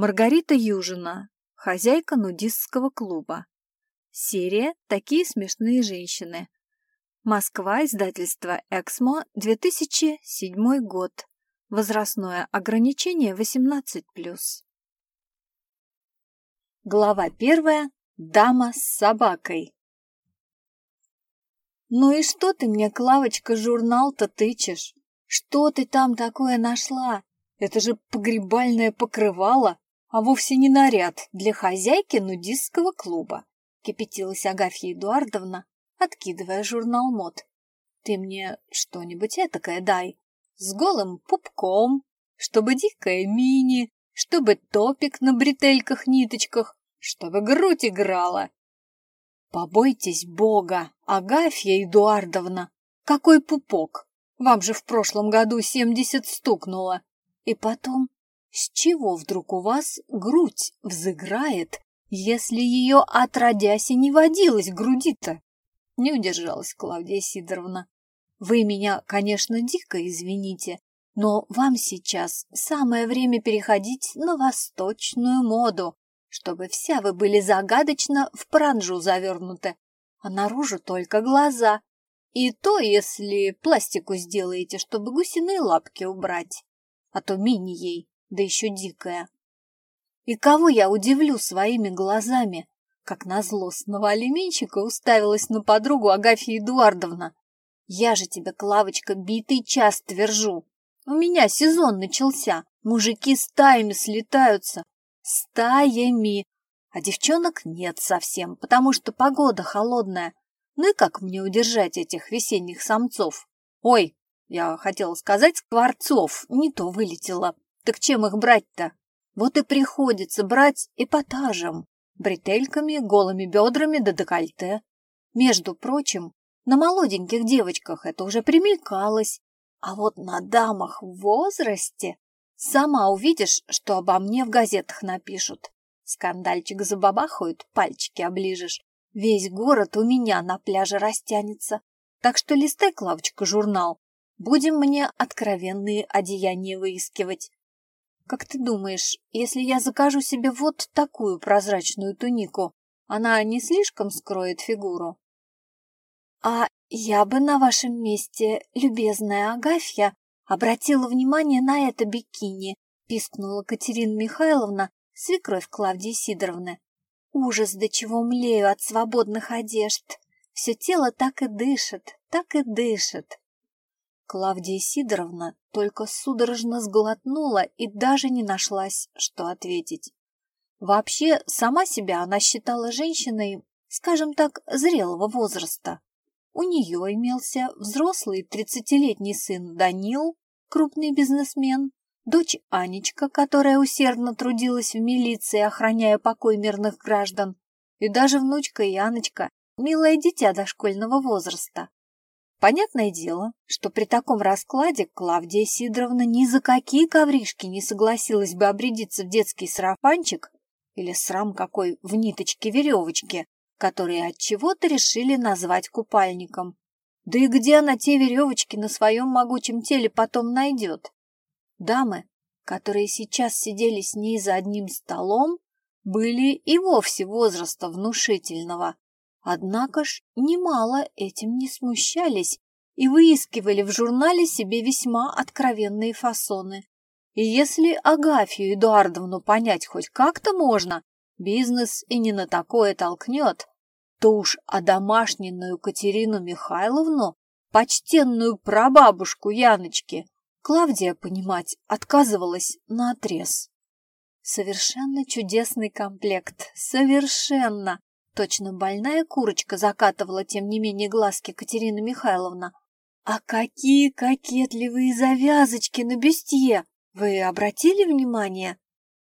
Маргарита Южина, хозяйка нудистского клуба. Серия «Такие смешные женщины». Москва, издательство «Эксмо», 2007 год. Возрастное ограничение 18+. Глава первая. Дама с собакой. «Ну и что ты мне, Клавочка, журнал-то тычешь? Что ты там такое нашла? Это же погребальное покрывало, а вовсе не наряд для хозяйки нудистского клуба», кипятилась Агафья Эдуардовна, откидывая журнал мод. «Ты мне что-нибудь этакое дай, с голым пупком, чтобы дикая мини, чтобы топик на бретельках-ниточках, чтобы грудь играла. Побойтесь Бога, Агафья Эдуардовна, какой пупок! Вам же в прошлом году семьдесят стукнуло. И потом, с чего вдруг у вас грудь взыграет, если ее отродясь и не водилась груди-то? Не удержалась Клавдия Сидоровна. Вы меня, конечно, дико извините, но вам сейчас самое время переходить на восточную моду, чтобы вся вы были загадочно в паранжу завернуты, а наружу только глаза. И то, если пластику сделаете, чтобы гусиные лапки убрать, а то мини ей, да еще дикая. И кого я удивлю своими глазами? Как на злостного алименщика уставилась на подругу Агафья Эдуардовна. Я же тебе, Клавочка, битый час твержу. У меня сезон начался, мужики стаями слетаются. Стаями. А девчонок нет совсем, потому что погода холодная. Ну и как мне удержать этих весенних самцов? Ой, я хотела сказать скворцов, не то вылетело. Так чем их брать-то? Вот и приходится брать эпатажем, бретельками, голыми бедрами да декольте. Между прочим, на молоденьких девочках это уже примелькалось, а вот на дамах в возрасте сама увидишь, что обо мне в газетах напишут. Скандальчик забабахают, пальчики оближешь. Весь город у меня на пляже растянется. Так что листай, Клавочка, журнал. Будем мне откровенные одеяния выискивать. Как ты думаешь, если я закажу себе вот такую прозрачную тунику, она не слишком скроет фигуру? А я бы на вашем месте, любезная Агафья, обратила внимание на это бикини, пискнула Катерина Михайловна, свекровь Клавдии Сидоровны. Ужас, до чего млею от свободных одежд. Все тело так и дышит, так и дышит. Клавдия Сидоровна только судорожно сглотнула и даже не нашлась, что ответить. Вообще, сама себя она считала женщиной, скажем так, зрелого возраста. У нее имелся взрослый тридцатилетний сын Данил, крупный бизнесмен, дочь Анечка, которая усердно трудилась в милиции, охраняя покой мирных граждан, и даже внучка Яночка, милое дитя дошкольного возраста. Понятное дело, что при таком раскладе Клавдия Сидоровна ни за какие ковришки не согласилась бы обрядиться в детский сарафанчик или срам какой в ниточке веревочки, которые от чего-то решили назвать купальником. Да и где она те веревочки на своем могучем теле потом найдет? Дамы, которые сейчас сидели с ней за одним столом, были и вовсе возраста внушительного. Однако ж немало этим не смущались и выискивали в журнале себе весьма откровенные фасоны. И если Агафью Эдуардовну понять хоть как-то можно, бизнес и не на такое толкнет, то уж одомашненную Катерину Михайловну, почтенную прабабушку Яночки, Клавдия понимать отказывалась наотрез. Совершенно чудесный комплект, совершенно. Точно больная курочка закатывала, тем не менее, глазки Катерина Михайловна. А какие кокетливые завязочки на бюстье! Вы обратили внимание?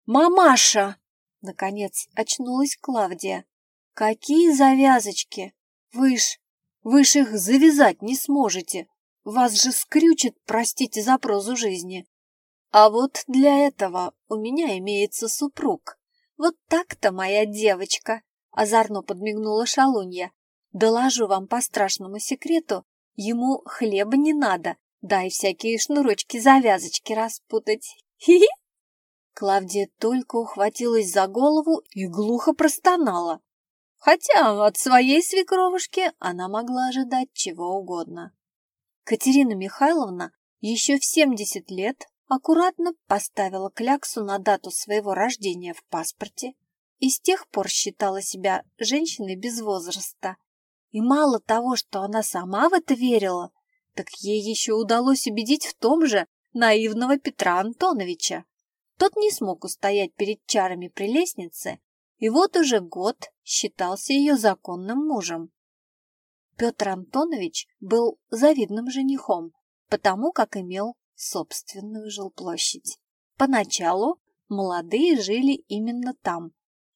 Мамаша! Наконец очнулась Клавдия. Какие завязочки? Вы ж, вы ж их завязать не сможете. Вас же скрючит, простите за прозу жизни. А вот для этого у меня имеется супруг. Вот так-то, моя девочка, озорно подмигнула шалунья. Доложу вам по страшному секрету, ему хлеба не надо, да и всякие шнурочки-завязочки распутать. Хи-хи! Клавдия только ухватилась за голову и глухо простонала. Хотя от своей свекровушки она могла ожидать чего угодно. Катерина Михайловна еще в 70 лет аккуратно поставила кляксу на дату своего рождения в паспорте и с тех пор считала себя женщиной без возраста. И мало того, что она сама в это верила, так ей еще удалось убедить в том же наивного Петра Антоновича. Тот не смог устоять перед чарами прелестницы, и вот уже год считался ее законным мужем. Петр Антонович был завидным женихом, потому как имел собственную жилплощадь. Поначалу молодые жили именно там,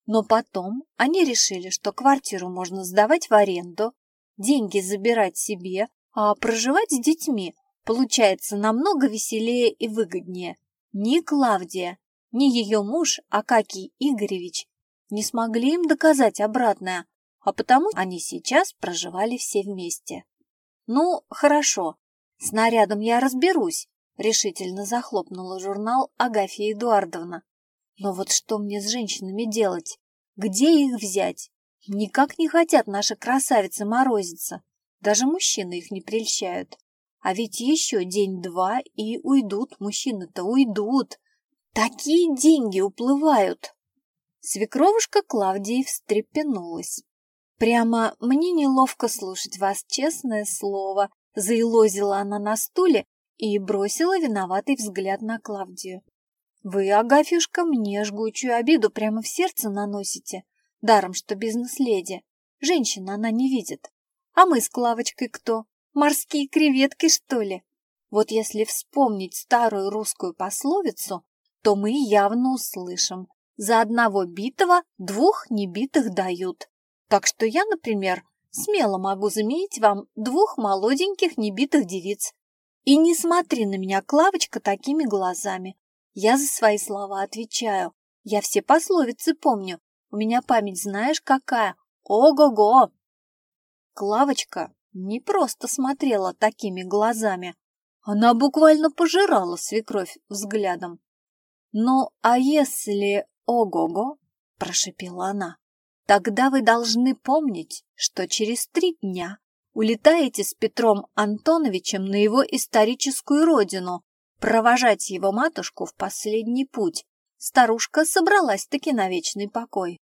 но потом они решили, что квартиру можно сдавать в аренду, деньги забирать себе, а проживать с детьми получается намного веселее и выгоднее. Ни Клавдия, ни ее муж Акакий Игоревич не смогли им доказать обратное, а потому они сейчас проживали все вместе. «Ну, хорошо, с нарядом я разберусь», — решительно захлопнула журнал Агафья Эдуардовна. «Но вот что мне с женщинами делать? Где их взять? Никак не хотят наши красавицы морозиться. Даже мужчины их не прельщают. А ведь еще день-два и уйдут, мужчины-то уйдут. Такие деньги уплывают!» Свекровушка Клавдии встрепенулась. «Прямо мне неловко слушать вас, честное слово», заилозила она на стуле и бросила виноватый взгляд на Клавдию. «Вы, Агафюшка, мне жгучую обиду прямо в сердце наносите, даром что бизнес-леди. Женщина она не видит. А мы с Клавочкой кто? Морские креветки, что ли? Вот если вспомнить старую русскую пословицу, то мы явно услышим. За одного битого двух небитых дают. Так что я, например, смело могу заменить вам двух молоденьких небитых девиц. И не смотри на меня, Клавочка, такими глазами. Я за свои слова отвечаю. Я все пословицы помню. У меня память знаешь какая? Ого-го! Клавочка не просто смотрела такими глазами. Она буквально пожирала свекровь взглядом. «Ну, а если ого-го?» – прошепела она. Тогда вы должны помнить, что через три дня улетаете с Петром Антоновичем на его историческую родину, провожать его матушку в последний путь. Старушка собралась-таки на вечный покой.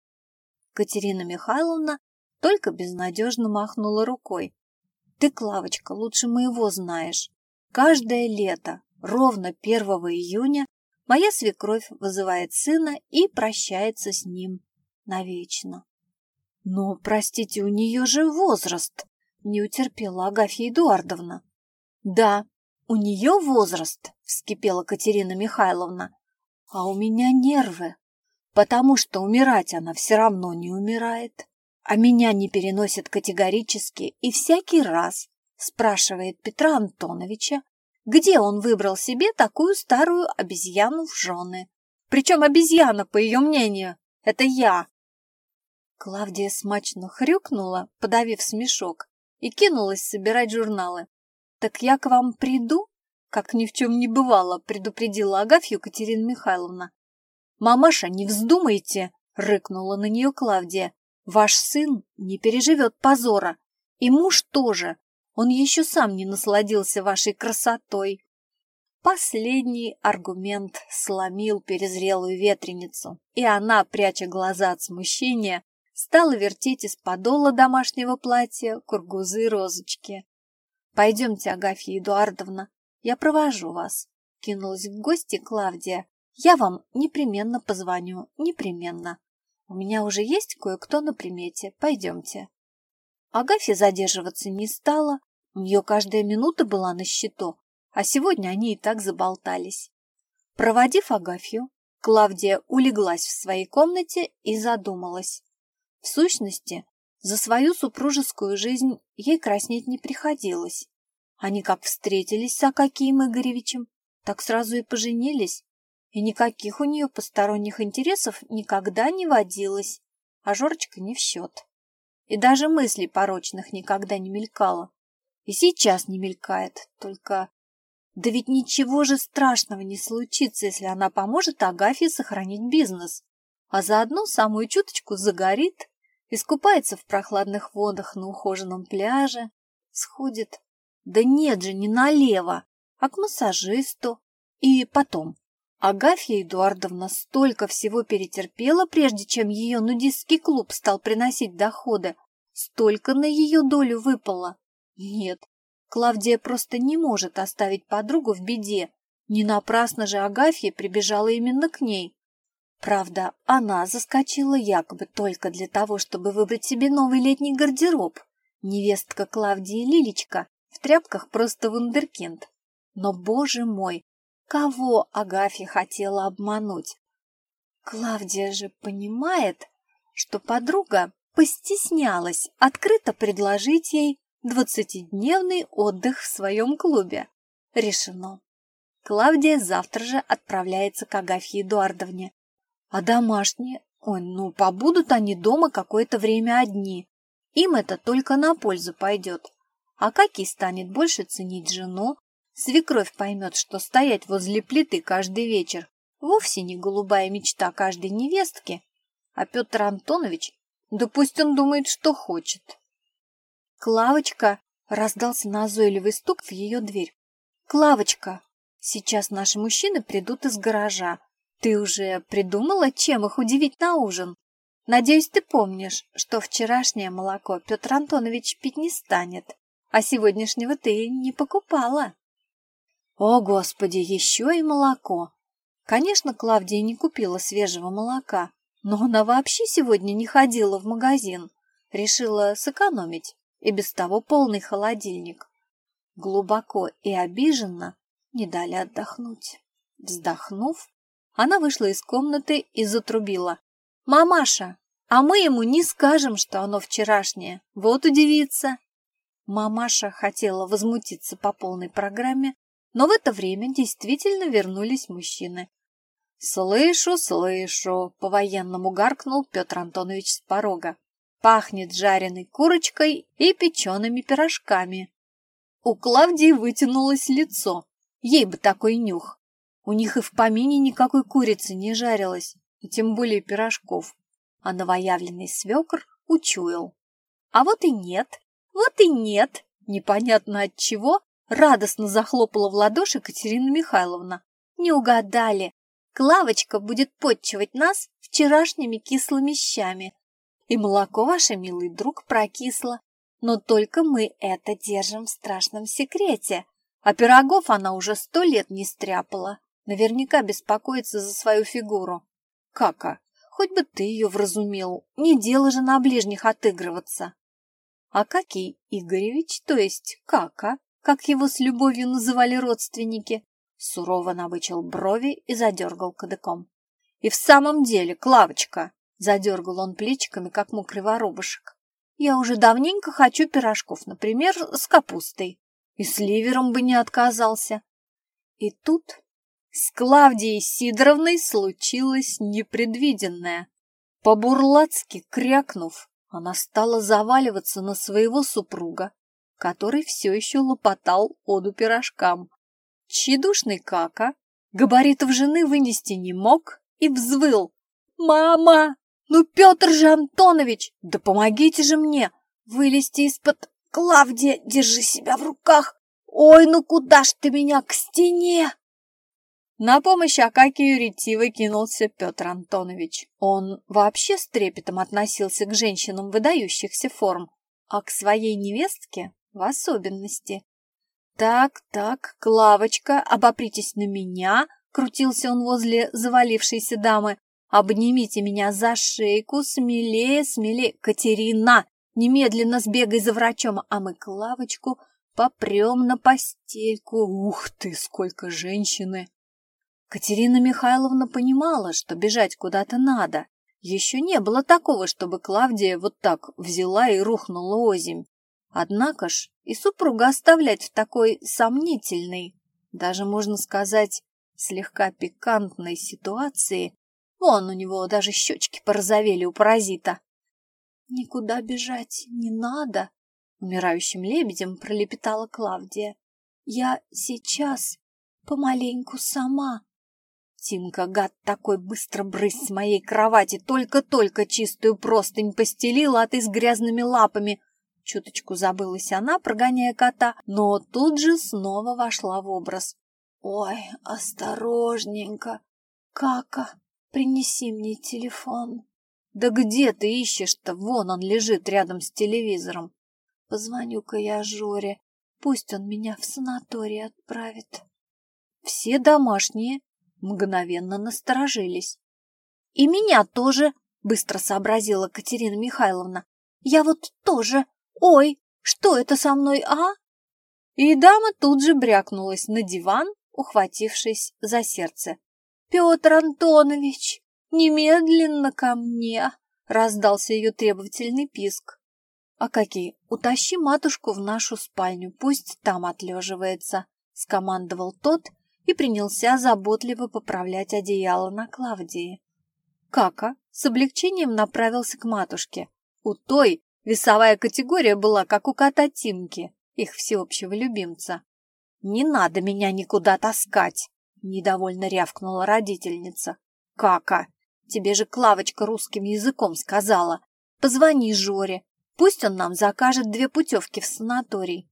Катерина Михайловна только безнадежно махнула рукой. Ты, Клавочка, лучше моего знаешь. Каждое лето, ровно 1 июня, моя свекровь вызывает сына и прощается с ним навечно. «Но, простите, у нее же возраст!» — не утерпела Агафья Эдуардовна. «Да, у нее возраст!» — вскипела Катерина Михайловна. «А у меня нервы, потому что умирать она все равно не умирает, а меня не переносит категорически и всякий раз спрашивает Петра Антоновича, где он выбрал себе такую старую обезьяну в жены. Причем обезьяна, по ее мнению, это я, Клавдия смачно хрюкнула, подавив смешок, и кинулась собирать журналы. «Так я к вам приду?» Как ни в чем не бывало, предупредила Агафью Катерина Михайловна. «Мамаша, не вздумайте!» — рыкнула на нее Клавдия. «Ваш сын не переживет позора, и муж тоже. Он еще сам не насладился вашей красотой». Последний аргумент сломил перезрелую ветреницу, и она, пряча глаза от смущения, стала вертеть из подола домашнего платья кургузы розочки. «Пойдемте, Агафья Эдуардовна, я провожу вас», — кинулась в гости Клавдия. «Я вам непременно позвоню, непременно. У меня уже есть кое-кто на примете, пойдемте». Агафья задерживаться не стала, у нее каждая минута была на счету, а сегодня они и так заболтались. Проводив Агафью, Клавдия улеглась в своей комнате и задумалась. В сущности, за свою супружескую жизнь ей краснеть не приходилось. Они как встретились с Акакием Игоревичем, так сразу и поженились, и никаких у нее посторонних интересов никогда не водилось, а Жорочка не в счет. И даже мыслей порочных никогда не мелькало. И сейчас не мелькает, только... Да ведь ничего же страшного не случится, если она поможет Агафье сохранить бизнес, а заодно самую чуточку загорит, искупается в прохладных водах на ухоженном пляже, сходит. Да нет же, не налево, а к массажисту. И потом, Агафья Эдуардовна столько всего перетерпела, прежде чем ее нудистский клуб стал приносить доходы. Столько на ее долю выпало. Нет, Клавдия просто не может оставить подругу в беде. Не напрасно же Агафья прибежала именно к ней. Правда, она заскочила якобы только для того, чтобы выбрать себе новый летний гардероб. Невестка Клавдии Лилечка в тряпках просто вундеркинд. Но, боже мой, Кого Агафья хотела обмануть? Клавдия же понимает, что подруга постеснялась открыто предложить ей двадцатидневный отдых в своем клубе. Решено. Клавдия завтра же отправляется к Агафье Эдуардовне. А домашние? Ой, ну побудут они дома какое-то время одни. Им это только на пользу пойдет. А Каки станет больше ценить жену, Свекровь поймет, что стоять возле плиты каждый вечер вовсе не голубая мечта каждой невестки, а Петр Антонович, да пусть он думает, что хочет. Клавочка раздался назойливый стук в ее дверь. Клавочка, сейчас наши мужчины придут из гаража. Ты уже придумала, чем их удивить на ужин? Надеюсь, ты помнишь, что вчерашнее молоко Петр Антонович пить не станет, а сегодняшнего ты не покупала. О, Господи, еще и молоко! Конечно, Клавдия не купила свежего молока, но она вообще сегодня не ходила в магазин. Решила сэкономить, и без того полный холодильник. Глубоко и обиженно не дали отдохнуть. Вздохнув, она вышла из комнаты и затрубила. «Мамаша, а мы ему не скажем, что оно вчерашнее. Вот удивится!» Мамаша хотела возмутиться по полной программе, но в это время действительно вернулись мужчины. «Слышу, слышу!» — по-военному гаркнул Петр Антонович с порога. «Пахнет жареной курочкой и печеными пирожками». У Клавдии вытянулось лицо. Ей бы такой нюх. У них и в помине никакой курицы не жарилось, и тем более пирожков. А новоявленный свекр учуял. А вот и нет, вот и нет, непонятно от чего, Радостно захлопала в ладоши Катерина Михайловна. Не угадали. Клавочка будет подчивать нас вчерашними кислыми щами. И молоко ваше, милый друг, прокисло. Но только мы это держим в страшном секрете. А пирогов она уже сто лет не стряпала. Наверняка беспокоится за свою фигуру. Кака, хоть бы ты ее вразумил. Не дело же на ближних отыгрываться. Акакий Игоревич, то есть Кака, как его с любовью называли родственники, сурово набычил брови и задергал кадыком. И в самом деле, Клавочка, задергал он плечиками, как мокрый воробушек. Я уже давненько хочу пирожков, например, с капустой. И с ливером бы не отказался. И тут с Клавдией Сидоровной случилось непредвиденное. По-бурлацки крякнув, она стала заваливаться на своего супруга, который все еще лопотал оду пирожкам. Тщедушный кака габаритов жены вынести не мог и взвыл. «Мама! Ну, Петр же Антонович! Да помогите же мне! Вылезти из-под... Клавдия, держи себя в руках! Ой, ну куда ж ты меня к стене?» На помощь Акакию ретиво кинулся Петр Антонович. Он вообще с трепетом относился к женщинам выдающихся форм, а к своей невестке в особенности. «Так, так, Клавочка, обопритесь на меня!» — крутился он возле завалившейся дамы. «Обнимите меня за шейку, смелее, смелее! Катерина, немедленно сбегай за врачом, а мы Клавочку попрем на постельку. Ух ты, сколько женщины!» Катерина Михайловна понимала, что бежать куда-то надо. Еще не было такого, чтобы Клавдия вот так взяла и рухнула озимь. Однако ж и супруга оставлять в такой сомнительной, даже, можно сказать, слегка пикантной ситуации, вон у него даже щечки порозовели у паразита. «Никуда бежать не надо», — умирающим лебедем пролепетала Клавдия. «Я сейчас помаленьку сама. Тимка, гад такой, быстро брысь с моей кровати, только-только чистую простынь постелила, а ты с грязными лапами. Чуточку забылась она, прогоняя кота, но тут же снова вошла в образ. Ой, осторожненько. Кака, принеси мне телефон. Да где ты ищешь-то? Вон он лежит рядом с телевизором. Позвоню-ка я Жоре, пусть он меня в санаторий отправит. Все домашние мгновенно насторожились. «И меня тоже!» — быстро сообразила Катерина Михайловна. «Я вот тоже! Ой, что это со мной, а?» И дама тут же брякнулась на диван, ухватившись за сердце. «Петр Антонович, немедленно ко мне!» — раздался ее требовательный писк. «А какие? Утащи матушку в нашу спальню, пусть там отлеживается», — скомандовал тот, и принялся заботливо поправлять одеяло на Клавдии. Кака с облегчением направился к матушке. У той весовая категория была, как у кота Тимки, их всеобщего любимца. «Не надо меня никуда таскать!» — недовольно рявкнула родительница. «Кака, тебе же Клавочка русским языком сказала. Позвони Жоре, пусть он нам закажет две путевки в санаторий».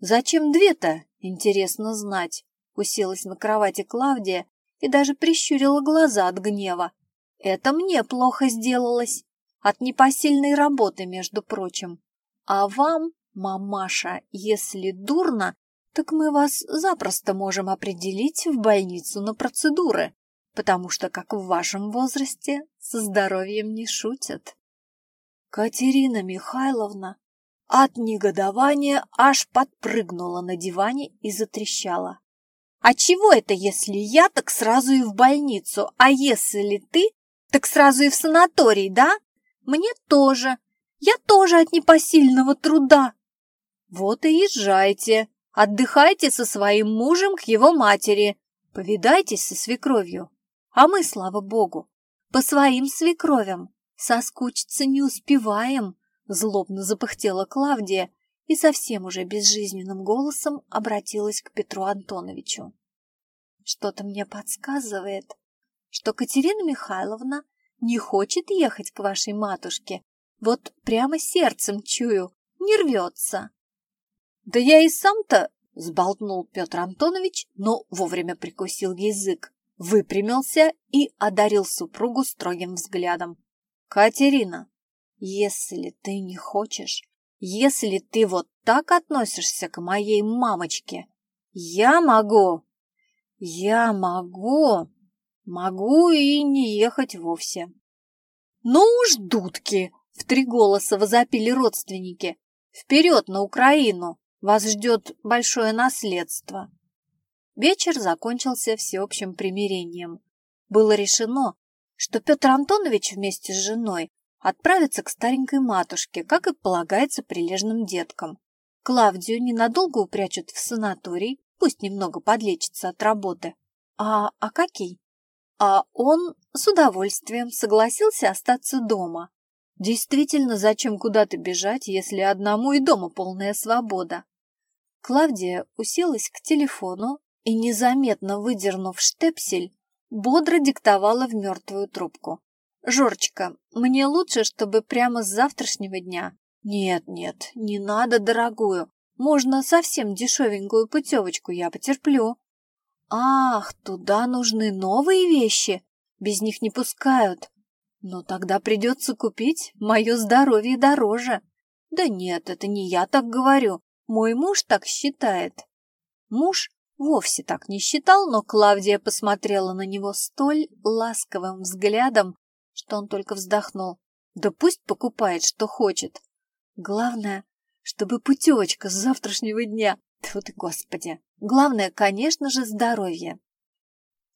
«Зачем две-то?» — интересно знать. Уселась на кровати Клавдия и даже прищурила глаза от гнева. Это мне плохо сделалось. От непосильной работы, между прочим. А вам, мамаша, если дурно, так мы вас запросто можем определить в больницу на процедуры, потому что, как в вашем возрасте, со здоровьем не шутят. Катерина Михайловна от негодования аж подпрыгнула на диване и затрещала. А чего это, если я, так сразу и в больницу, а если ты, так сразу и в санаторий, да? Мне тоже. Я тоже от непосильного труда. Вот и езжайте. Отдыхайте со своим мужем к его матери. Повидайтесь со свекровью. А мы, слава богу, по своим свекровям соскучиться не успеваем, злобно запыхтела Клавдия, и совсем уже безжизненным голосом обратилась к Петру Антоновичу. «Что-то мне подсказывает, что Катерина Михайловна не хочет ехать к вашей матушке. Вот прямо сердцем чую, не рвется». «Да я и сам-то...» — сболтнул Петр Антонович, но вовремя прикусил язык, выпрямился и одарил супругу строгим взглядом. «Катерина, если ты не хочешь, если ты вот так относишься к моей мамочке, я могу, я могу, могу и не ехать вовсе. Ну уж, дудки, в три голоса возопили родственники. Вперед на Украину, вас ждет большое наследство. Вечер закончился всеобщим примирением. Было решено, что Петр Антонович вместе с женой отправиться к старенькой матушке, как и полагается прилежным деткам. Клавдию ненадолго упрячут в санаторий, пусть немного подлечится от работы. А Акакий? А он с удовольствием согласился остаться дома. Действительно, зачем куда-то бежать, если одному и дома полная свобода? Клавдия уселась к телефону и, незаметно выдернув штепсель, бодро диктовала в мертвую трубку. «Жорочка, мне лучше, чтобы прямо с завтрашнего дня». «Нет, нет, не надо дорогую. Можно совсем дешевенькую путевочку, я потерплю». «Ах, туда нужны новые вещи. Без них не пускают. Но тогда придется купить, мое здоровье дороже». «Да нет, это не я так говорю. Мой муж так считает». Муж вовсе так не считал, но Клавдия посмотрела на него столь ласковым взглядом, что он только вздохнул. Да пусть покупает, что хочет. Главное, чтобы путевочка с завтрашнего дня. Тьфу ты, господи. Главное, конечно же, здоровье.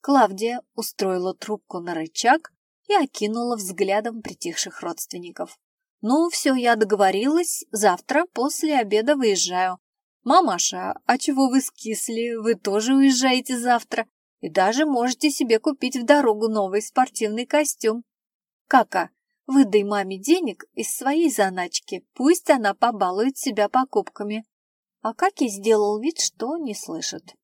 Клавдия устроила трубку на рычаг и окинула взглядом притихших родственников. «Ну, все, я договорилась. Завтра после обеда выезжаю. Мамаша, а чего вы скисли? Вы тоже уезжаете завтра. И даже можете себе купить в дорогу новый спортивный костюм. Кака, выдай маме денег из своей заначки, пусть она побалует себя покупками. А Каки сделал вид, что не слышит.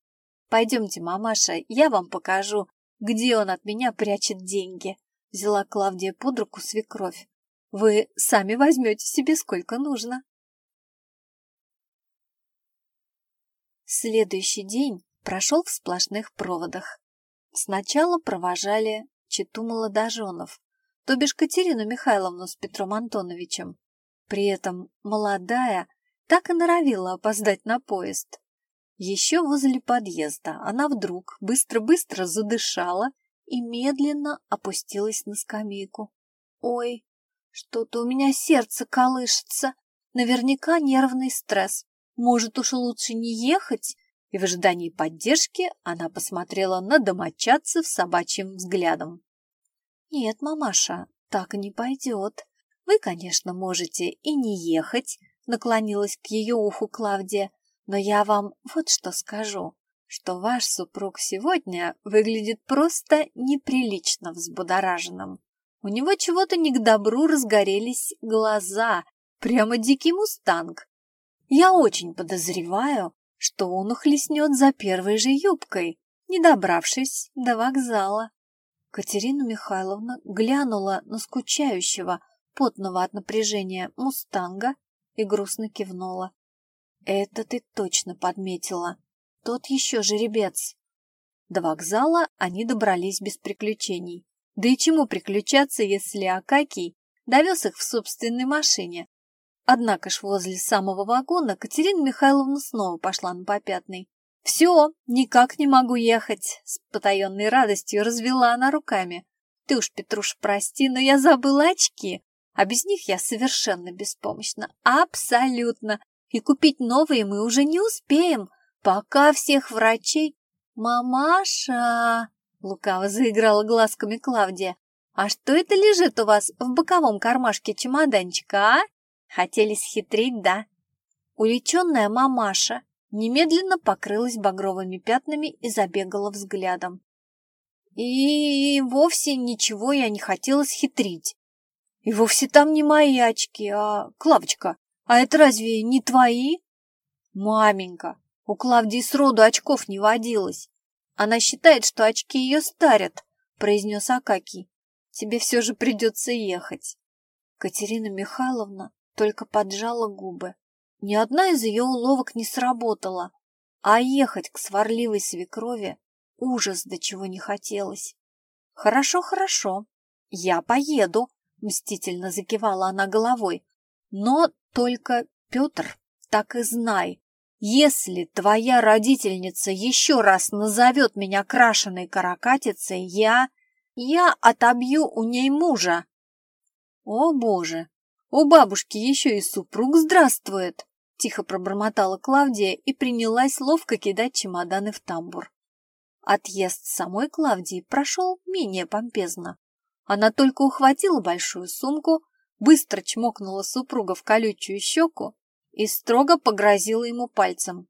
Пойдемте, мамаша, я вам покажу, где он от меня прячет деньги. Взяла Клавдия под руку свекровь. Вы сами возьмете себе сколько нужно. Следующий день прошел в сплошных проводах. Сначала провожали читу молодоженов, то бишь Катерину Михайловну с Петром Антоновичем. При этом молодая так и норовила опоздать на поезд. Еще возле подъезда она вдруг быстро-быстро задышала и медленно опустилась на скамейку. «Ой, что-то у меня сердце колышется. Наверняка нервный стресс. Может, уж лучше не ехать?» И в ожидании поддержки она посмотрела на домочадцев собачьим взглядом. «Нет, мамаша, так не пойдет. Вы, конечно, можете и не ехать», — наклонилась к ее уху Клавдия, «но я вам вот что скажу, что ваш супруг сегодня выглядит просто неприлично взбудораженным. У него чего-то не к добру разгорелись глаза, прямо дикий мустанг. Я очень подозреваю, что он ухлестнет за первой же юбкой, не добравшись до вокзала. Катерина Михайловна глянула на скучающего, потного от напряжения мустанга и грустно кивнула. «Это ты точно подметила. Тот еще жеребец». До вокзала они добрались без приключений. Да и чему приключаться, если Акакий довез их в собственной машине? Однако ж возле самого вагона Катерина Михайловна снова пошла на попятный. «Все, никак не могу ехать!» С потаенной радостью развела она руками. «Ты уж, Петруш, прости, но я забыла очки, а без них я совершенно беспомощна. Абсолютно! И купить новые мы уже не успеем, пока всех врачей...» «Мамаша!» — лукаво заиграла глазками Клавдия. «А что это лежит у вас в боковом кармашке чемоданчика, а? Хотели схитрить, да?» Уличенная мамаша немедленно покрылась багровыми пятнами и забегала взглядом. И вовсе ничего я не хотела схитрить. И вовсе там не мои очки, а... Клавочка, а это разве не твои? Маменька, у Клавдии сроду очков не водилось. Она считает, что очки ее старят, произнес Акакий. Тебе все же придется ехать. Катерина Михайловна только поджала губы. Ни одна из ее уловок не сработала, а ехать к сварливой свекрови ужас до чего не хотелось. «Хорошо, хорошо, я поеду», — мстительно закивала она головой. «Но только, Петр, так и знай, если твоя родительница еще раз назовет меня крашеной каракатицей, я... я отобью у ней мужа». «О, Боже! У бабушки еще и супруг здравствует!» Тихо пробормотала Клавдия и принялась ловко кидать чемоданы в тамбур. Отъезд самой Клавдии прошел менее помпезно. Она только ухватила большую сумку, быстро чмокнула супруга в колючую щеку и строго погрозила ему пальцем.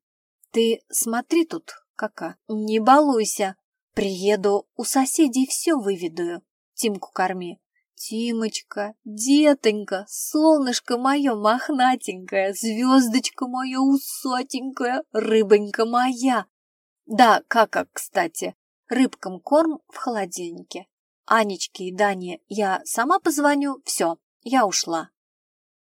«Ты смотри тут, кака, не балуйся. Приеду, у соседей все выведаю. Тимку корми. Тимочка, детонька, солнышко мое мохнатенькое, звездочка моя усатенькая, рыбонька моя. Да, кака, кстати, рыбкам корм в холодильнике. Анечке и Дане я сама позвоню, все, я ушла.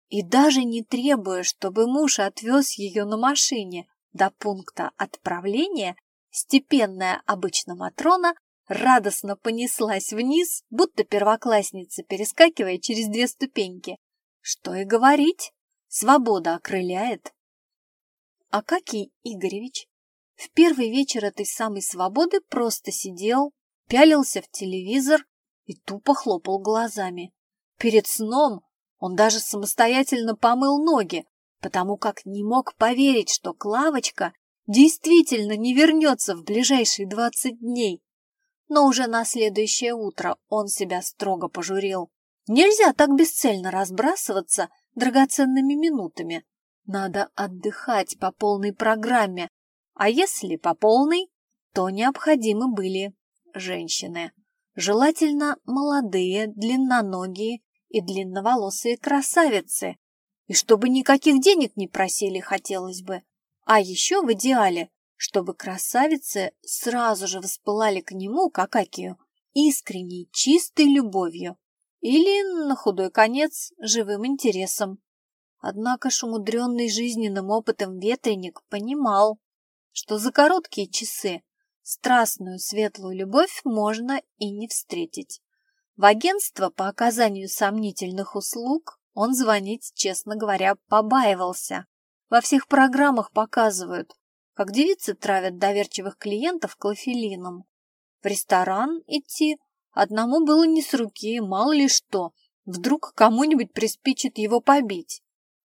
И даже не требуя, чтобы муж отвез ее на машине до пункта отправления, степенная обычно Матрона радостно понеслась вниз, будто первоклассница, перескакивая через две ступеньки. Что и говорить, свобода окрыляет. Акакий Игоревич в первый вечер этой самой свободы просто сидел, пялился в телевизор и тупо хлопал глазами. Перед сном он даже самостоятельно помыл ноги, потому как не мог поверить, что Клавочка действительно не вернется в ближайшие двадцать дней но уже на следующее утро он себя строго пожурил. Нельзя так бесцельно разбрасываться драгоценными минутами. Надо отдыхать по полной программе, а если по полной, то необходимы были женщины. Желательно молодые, длинноногие и длинноволосые красавицы. И чтобы никаких денег не просили, хотелось бы. А еще в идеале, чтобы красавицы сразу же воспылали к нему, как Акию, искренней, чистой любовью или, на худой конец, живым интересом. Однако ж жизненным опытом ветреник понимал, что за короткие часы страстную светлую любовь можно и не встретить. В агентство по оказанию сомнительных услуг он звонить, честно говоря, побаивался. Во всех программах показывают, как девицы травят доверчивых клиентов клофелином. В ресторан идти одному было не с руки, мало ли что, вдруг кому-нибудь приспичит его побить.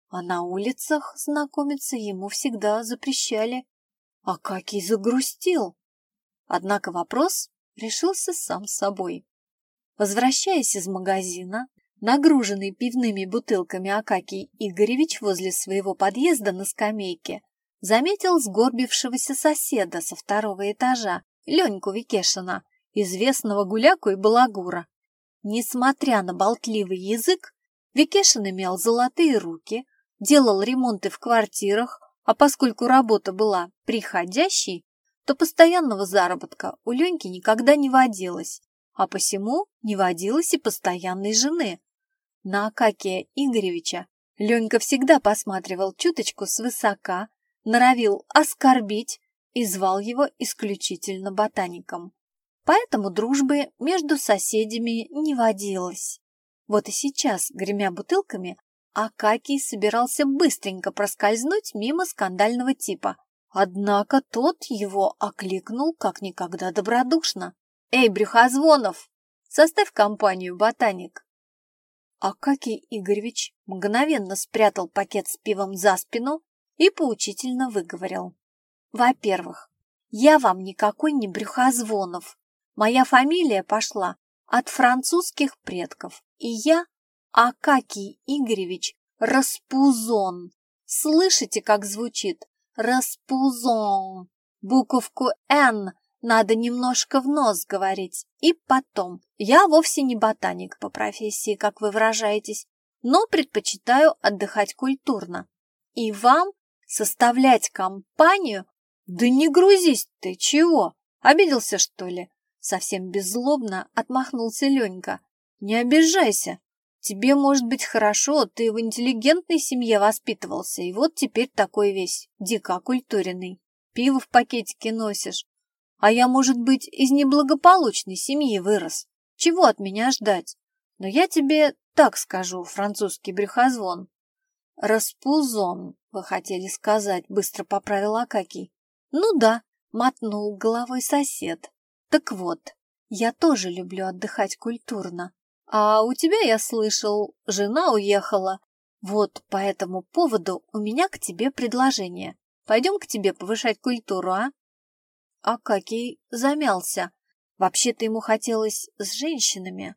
А на улицах знакомиться ему всегда запрещали. А как и загрустил. Однако вопрос решился сам собой. Возвращаясь из магазина, нагруженный пивными бутылками Акакий Игоревич возле своего подъезда на скамейке заметил сгорбившегося соседа со второго этажа, Леньку Викешина, известного гуляку и балагура. Несмотря на болтливый язык, Викешин имел золотые руки, делал ремонты в квартирах, а поскольку работа была приходящей, то постоянного заработка у Леньки никогда не водилось, а посему не водилось и постоянной жены. На Акакия Игоревича Ленька всегда посматривал чуточку свысока, норовил оскорбить и звал его исключительно ботаником. Поэтому дружбы между соседями не водилось. Вот и сейчас, гремя бутылками, Акакий собирался быстренько проскользнуть мимо скандального типа. Однако тот его окликнул как никогда добродушно. «Эй, Брюхозвонов, составь компанию, ботаник!» Акакий Игоревич мгновенно спрятал пакет с пивом за спину и поучительно выговорил. «Во-первых, я вам никакой не Брюхозвонов. Моя фамилия пошла от французских предков, и я Акакий Игоревич Распузон. Слышите, как звучит? Распузон. Буковку «Н» надо немножко в нос говорить. И потом, я вовсе не ботаник по профессии, как вы выражаетесь, но предпочитаю отдыхать культурно. И вам составлять компанию? Да не грузись ты, чего? Обиделся, что ли? Совсем беззлобно отмахнулся Ленька. Не обижайся, Тебе, может быть, хорошо, ты в интеллигентной семье воспитывался, и вот теперь такой весь, дико окультуренный. Пиво в пакетике носишь. А я, может быть, из неблагополучной семьи вырос. Чего от меня ждать? Но я тебе так скажу, французский брюхозвон. Распузон, вы хотели сказать, быстро поправил Акакий. Ну да, мотнул головой сосед. Так вот, я тоже люблю отдыхать культурно. А у тебя, я слышал, жена уехала. Вот по этому поводу у меня к тебе предложение. Пойдем к тебе повышать культуру, а? Акакий замялся. Вообще-то ему хотелось с женщинами.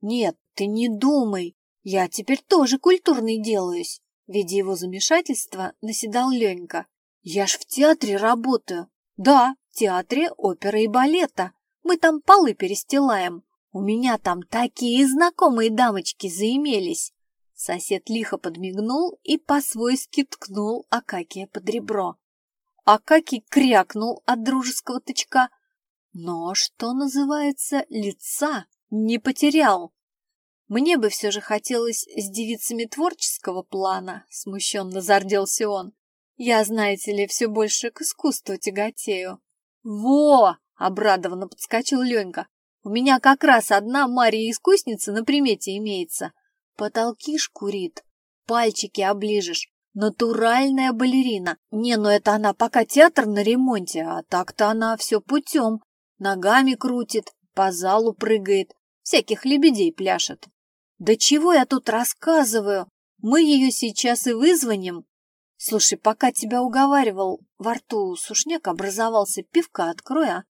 Нет, ты не думай, я теперь тоже культурный делаюсь. Видя его замешательство, наседал Ленька. Я ж в театре работаю. Да, в театре оперы и балета. Мы там полы перестилаем. У меня там такие знакомые дамочки заимелись. Сосед лихо подмигнул и по-свойски ткнул Акакия под ребро. Акакий крякнул от дружеского тычка, но, что называется, лица не потерял. Мне бы все же хотелось с девицами творческого плана, смущенно зарделся он. Я, знаете ли, все больше к искусству тяготею. Во! Обрадованно подскочил Ленька. У меня как раз одна Мария-искусница на примете имеется. Потолки шкурит, пальчики оближешь. Натуральная балерина. Не, ну это она пока театр на ремонте, а так-то она все путем. Ногами крутит, по залу прыгает, всяких лебедей пляшет. Да чего я тут рассказываю? Мы ее сейчас и вызвоним. Слушай, пока тебя уговаривал, во рту сушняк образовался, пивка открой, а?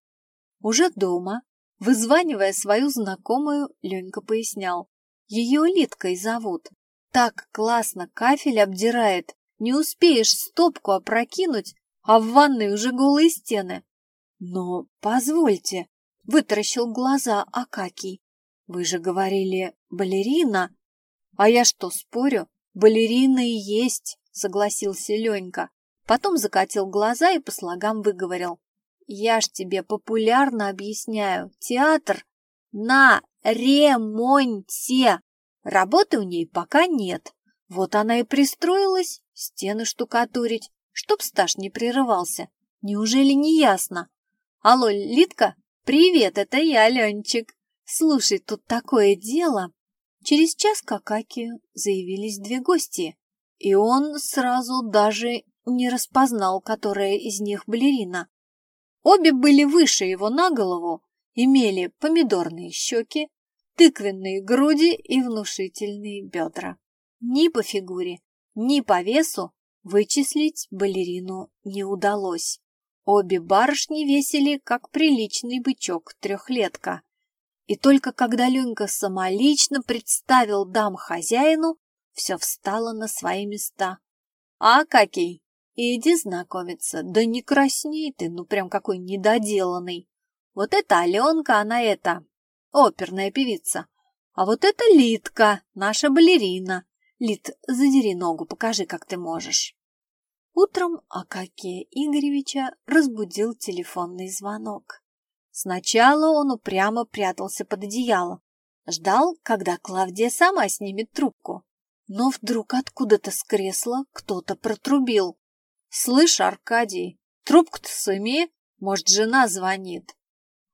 Уже дома, Вызванивая свою знакомую, Ленька пояснял. Ее Литкой зовут. Так классно кафель обдирает. Не успеешь стопку опрокинуть, а в ванной уже голые стены. Но позвольте, вытаращил глаза Акакий. Вы же говорили балерина. А я что, спорю? Балерина и есть, согласился Ленька. Потом закатил глаза и по слогам выговорил. «Я ж тебе популярно объясняю. Театр на ремонте. Работы у ней пока нет. Вот она и пристроилась стены штукатурить, чтоб стаж не прерывался. Неужели не ясно? Алло, Литка, привет, это я, Ленчик. Слушай, тут такое дело. Через час к Акакию заявились две гости, и он сразу даже не распознал, которая из них балерина. Обе были выше его на голову, имели помидорные щеки, тыквенные груди и внушительные бедра. Ни по фигуре, ни по весу вычислить балерину не удалось. Обе барышни весили, как приличный бычок трехлетка. И только когда Ленька самолично представил дам хозяину, все встало на свои места. «А, какий, иди знакомиться, да не красней ты, ну прям какой недоделанный. Вот это Аленка, она это, оперная певица. А вот это Литка, наша балерина. Лит, задери ногу, покажи, как ты можешь». Утром Акакия Игоревича разбудил телефонный звонок. Сначала он упрямо прятался под одеяло, ждал, когда Клавдия сама снимет трубку. Но вдруг откуда-то с кресла кто-то протрубил. «Слышь, Аркадий, трубку-то сыми, может, жена звонит».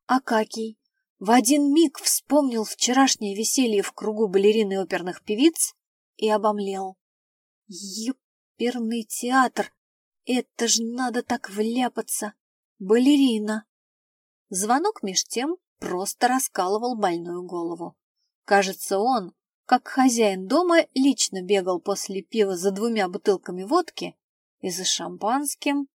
Акакий в один миг вспомнил вчерашнее веселье в кругу балерин и оперных певиц и обомлел. Еперный театр! Это ж надо так вляпаться! Балерина! Звонок меж тем просто раскалывал больную голову. Кажется, он, как хозяин дома, лично бегал после пива за двумя бутылками водки и за шампанским.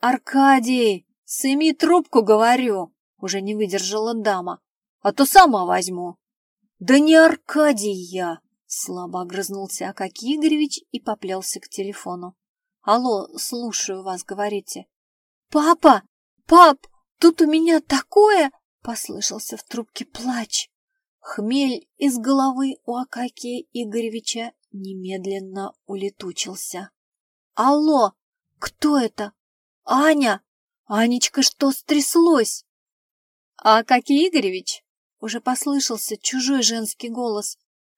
«Аркадий, сыми трубку, говорю!» — уже не выдержала дама. «А то сама возьму». «Да не Аркадий я!» Слабо огрызнулся Акакий Игоревич и поплелся к телефону. «Алло, слушаю вас, говорите». «Папа! Пап! Тут у меня такое!» Послышался в трубке плач. Хмель из головы у Акакия Игоревича немедленно улетучился. «Алло! Кто это? Аня! Анечка, что стряслось?» «Акакий Игоревич!» Уже послышался чужой женский голос.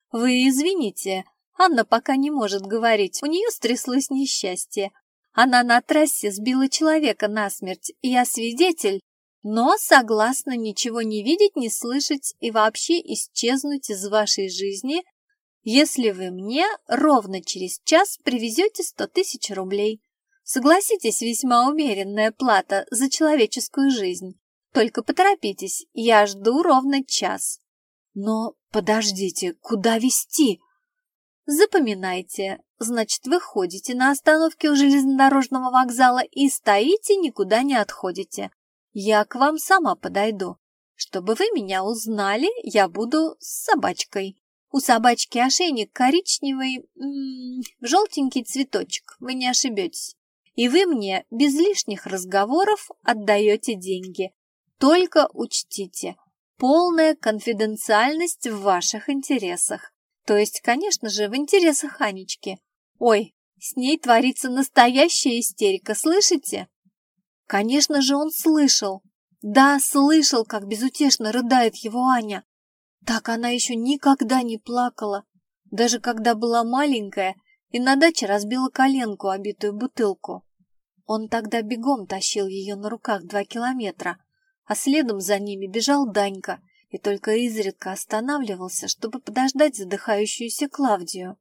«Вы извините, Анна пока не может говорить, у нее стряслось несчастье. Она на трассе сбила человека насмерть, я свидетель, но согласна ничего не видеть, не слышать и вообще исчезнуть из вашей жизни, если вы мне ровно через час привезете сто тысяч рублей. Согласитесь, весьма умеренная плата за человеческую жизнь. Только поторопитесь, я жду ровно час. Но подождите, куда везти? Запоминайте, значит, вы ходите на остановке у железнодорожного вокзала и стоите, никуда не отходите. Я к вам сама подойду. Чтобы вы меня узнали, я буду с собачкой. У собачки ошейник коричневый, м -м, желтенький цветочек, вы не ошибетесь. И вы мне без лишних разговоров отдаете деньги. Только учтите, полная конфиденциальность в ваших интересах. То есть, конечно же, в интересах Анечки. Ой, с ней творится настоящая истерика, слышите? Конечно же, он слышал. Да, слышал, как безутешно рыдает его Аня. Так она еще никогда не плакала, даже когда была маленькая и на даче разбила коленку, обитую бутылку. Он тогда бегом тащил ее на руках два километра, а следом за ними бежал Данька и только изредка останавливался, чтобы подождать задыхающуюся Клавдию.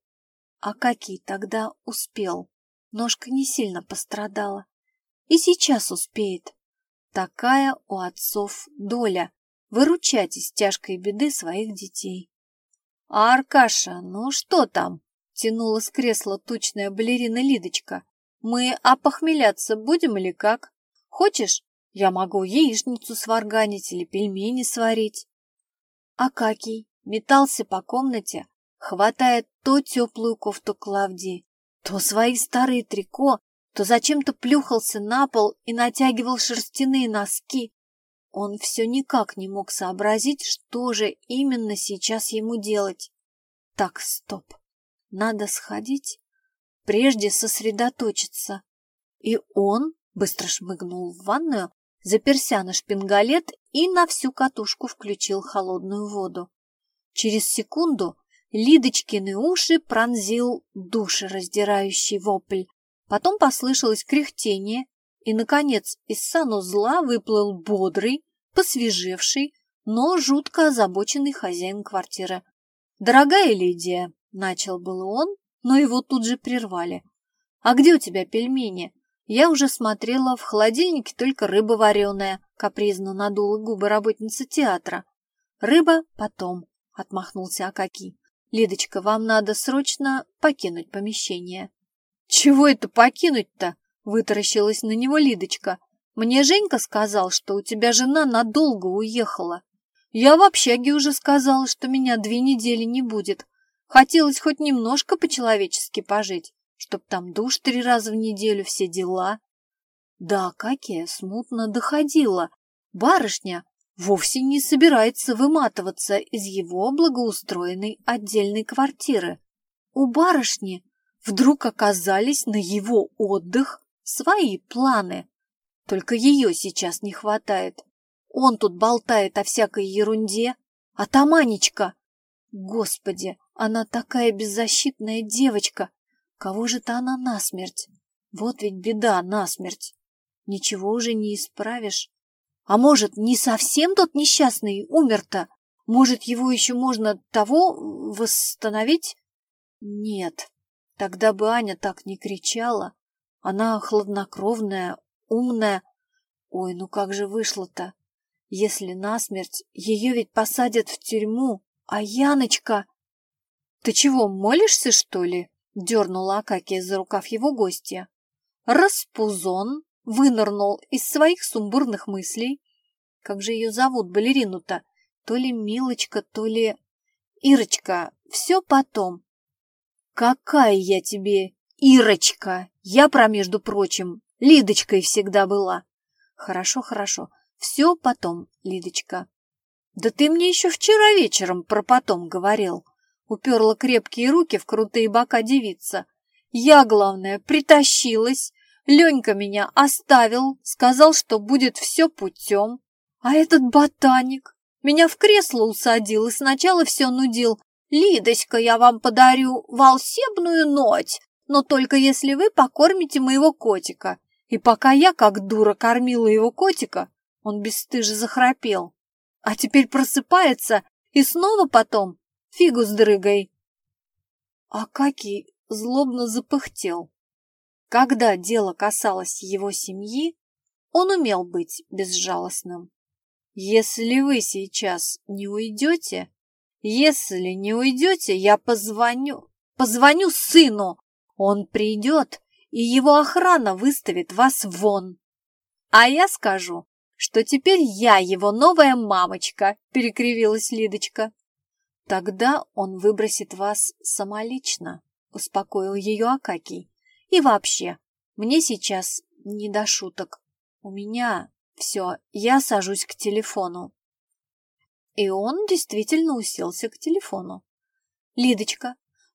А Какий тогда успел. Ножка не сильно пострадала. И сейчас успеет. Такая у отцов доля — выручать из тяжкой беды своих детей. — А Аркаша, ну что там? — тянула с кресла тучная балерина Лидочка. — Мы опохмеляться будем или как? Хочешь, я могу яичницу сварганить или пельмени сварить. Акакий метался по комнате, хватая то теплую кофту Клавдии, то свои старые трико, то зачем-то плюхался на пол и натягивал шерстяные носки. Он все никак не мог сообразить, что же именно сейчас ему делать. Так, стоп. Надо сходить, прежде сосредоточиться. И он быстро шмыгнул в ванную, заперся на шпингалет и на всю катушку включил холодную воду. Через секунду Лидочкины уши пронзил душераздирающий вопль. Потом послышалось кряхтение, и, наконец, из санузла выплыл бодрый, посвежевший, но жутко озабоченный хозяин квартиры. «Дорогая Лидия», — начал было он, но его тут же прервали. «А где у тебя пельмени? Я уже смотрела, в холодильнике только рыба вареная», — капризно надула губы работница театра. «Рыба потом», — отмахнулся Акаки. «Лидочка, вам надо срочно покинуть помещение». «Чего это покинуть-то?» — вытаращилась на него Лидочка. «Мне Женька сказал, что у тебя жена надолго уехала. Я в общаге уже сказала, что меня две недели не будет. Хотелось хоть немножко по-человечески пожить, чтоб там душ три раза в неделю, все дела». Да, Какия смутно доходила. Барышня вовсе не собирается выматываться из его благоустроенной отдельной квартиры. У барышни вдруг оказались на его отдых свои планы. Только ее сейчас не хватает. Он тут болтает о всякой ерунде. А та Манечка... Господи, она такая беззащитная девочка. Кого же-то она насмерть? Вот ведь беда насмерть. Ничего уже не исправишь. А может, не совсем тот несчастный умер-то? Может, его еще можно того восстановить? Нет, тогда бы Аня так не кричала. Она хладнокровная, умная. Ой, ну как же вышло-то? Если насмерть, ее ведь посадят в тюрьму, а Яночка... Ты чего, молишься, что ли? Дернула Акакия за рукав его гостья. Распузон вынырнул из своих сумбурных мыслей. Как же ее зовут, балерину-то? То ли Милочка, то ли... Ирочка, все потом. Какая я тебе Ирочка! Я, про между прочим, Лидочкой всегда была. Хорошо, хорошо, все потом, Лидочка. Да ты мне еще вчера вечером про потом говорил. Уперла крепкие руки в крутые бока девица. Я, главное, притащилась, Ленька меня оставил, сказал, что будет все путем. А этот ботаник меня в кресло усадил и сначала все нудил. «Лидоська, я вам подарю волшебную ночь, но только если вы покормите моего котика». И пока я, как дура, кормила его котика, он бесстыже захрапел. А теперь просыпается и снова потом фигу с дрыгой. А Какий злобно запыхтел. Когда дело касалось его семьи, он умел быть безжалостным. Если вы сейчас не уйдете, если не уйдете, я позвоню, позвоню сыну. Он придет, и его охрана выставит вас вон. А я скажу, что теперь я его новая мамочка, перекривилась Лидочка. Тогда он выбросит вас самолично, успокоил ее Акакий. И вообще, мне сейчас не до шуток. У меня все, я сажусь к телефону. И он действительно уселся к телефону. Лидочка,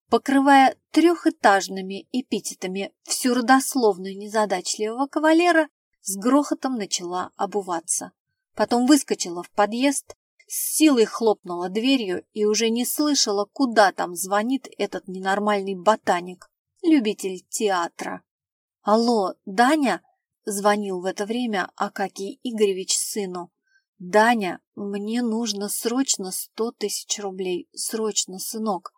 покрывая трехэтажными эпитетами всю родословную незадачливого кавалера, с грохотом начала обуваться. Потом выскочила в подъезд, с силой хлопнула дверью и уже не слышала, куда там звонит этот ненормальный ботаник любитель театра. «Алло, Даня?» — звонил в это время Акакий Игоревич сыну. «Даня, мне нужно срочно сто тысяч рублей. Срочно, сынок.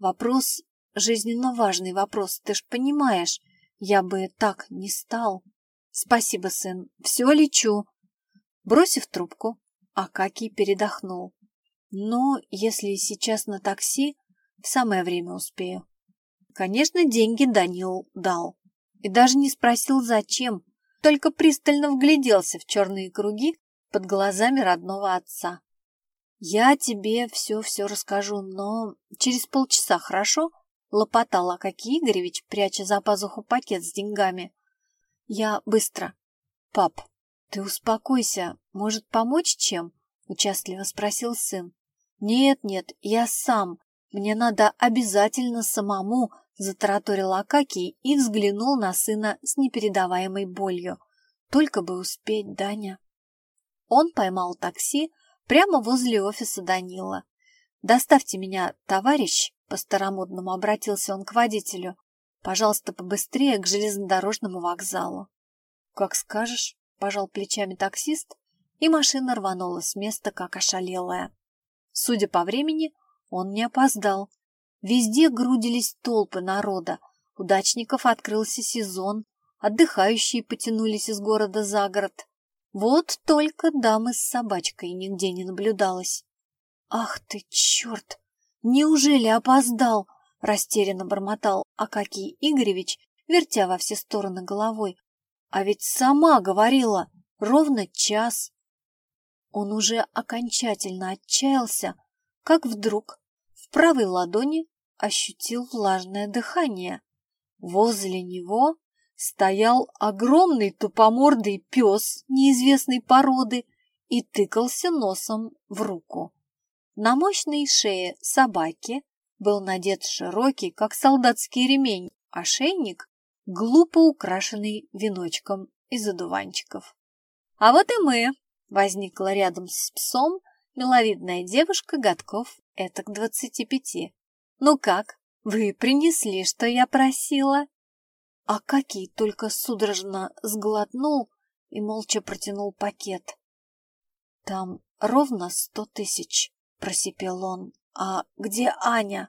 Вопрос, жизненно важный вопрос, ты ж понимаешь. Я бы так не стал. Спасибо, сын, все лечу». Бросив трубку, Акакий передохнул. «Но если сейчас на такси, в самое время успею». Конечно, деньги Данил дал. И даже не спросил, зачем, только пристально вгляделся в черные круги под глазами родного отца. «Я тебе все-все расскажу, но через полчаса, хорошо?» — лопотал Акакий Игоревич, пряча за пазуху пакет с деньгами. «Я быстро». «Пап, ты успокойся. Может, помочь чем?» — участливо спросил сын. «Нет, нет, я сам. Мне надо обязательно самому Затараторил Акакий и взглянул на сына с непередаваемой болью. Только бы успеть, Даня. Он поймал такси прямо возле офиса Данила. «Доставьте меня, товарищ», — по-старомодному обратился он к водителю. «Пожалуйста, побыстрее к железнодорожному вокзалу». «Как скажешь», — пожал плечами таксист, и машина рванула с места, как ошалелая. Судя по времени, он не опоздал. Везде грудились толпы народа, у дачников открылся сезон, отдыхающие потянулись из города за город. Вот только дамы с собачкой нигде не наблюдалось. «Ах ты, черт! Неужели опоздал?» — растерянно бормотал Акакий Игоревич, вертя во все стороны головой. «А ведь сама говорила, ровно час». Он уже окончательно отчаялся, как вдруг в правой ладони ощутил влажное дыхание. Возле него стоял огромный тупомордый пес неизвестной породы и тыкался носом в руку. На мощной шее собаки был надет широкий, как солдатский ремень, ошейник, глупо украшенный веночком из одуванчиков. «А вот и мы!» — возникла рядом с псом миловидная девушка годков этак двадцати пяти. «Ну как, вы принесли, что я просила?» А Какий только судорожно сглотнул и молча протянул пакет. «Там ровно сто тысяч», — просипел он. «А где Аня?»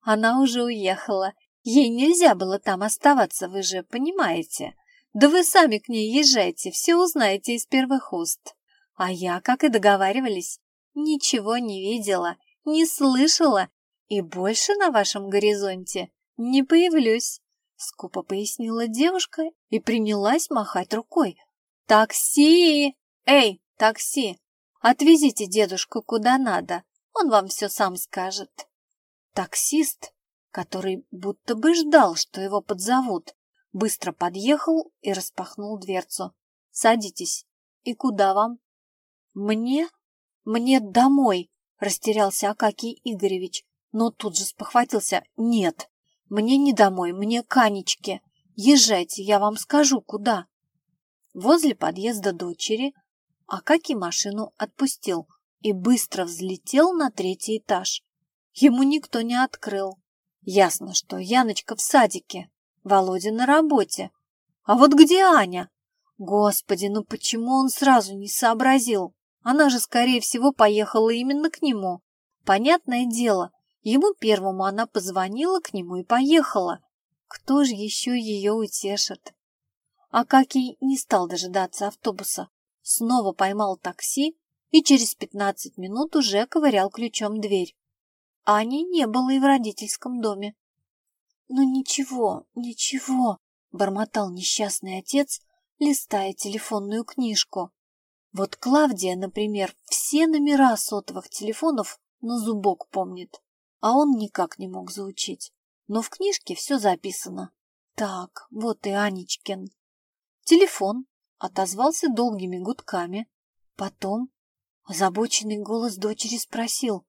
«Она уже уехала. Ей нельзя было там оставаться, вы же понимаете. Да вы сами к ней езжайте, все узнаете из первых уст. А я, как и договаривались, ничего не видела, не слышала и больше на вашем горизонте не появлюсь. Скупо пояснила девушка и принялась махать рукой. «Такси! Эй, такси! Отвезите дедушку куда надо, он вам все сам скажет». Таксист, который будто бы ждал, что его подзовут, быстро подъехал и распахнул дверцу. «Садитесь. И куда вам?» «Мне? Мне домой!» — растерялся Акакий Игоревич, но тут же спохватился. «Нет, мне не домой, мне к Анечке. Езжайте, я вам скажу, куда. Возле подъезда дочери Акаки машину отпустил и быстро взлетел на третий этаж. Ему никто не открыл. Ясно, что Яночка в садике, Володя на работе. А вот где Аня? Господи, ну почему он сразу не сообразил? Она же, скорее всего, поехала именно к нему. Понятное дело, Ему первому она позвонила к нему и поехала. Кто же еще ее утешит? Акакий не стал дожидаться автобуса. Снова поймал такси и через пятнадцать минут уже ковырял ключом дверь. Ани не было и в родительском доме. «Ну ничего, ничего», — бормотал несчастный отец, листая телефонную книжку. Вот Клавдия, например, все номера сотовых телефонов на зубок помнит а он никак не мог заучить. Но в книжке все записано. Так, вот и Анечкин. Телефон отозвался долгими гудками. Потом озабоченный голос дочери спросил.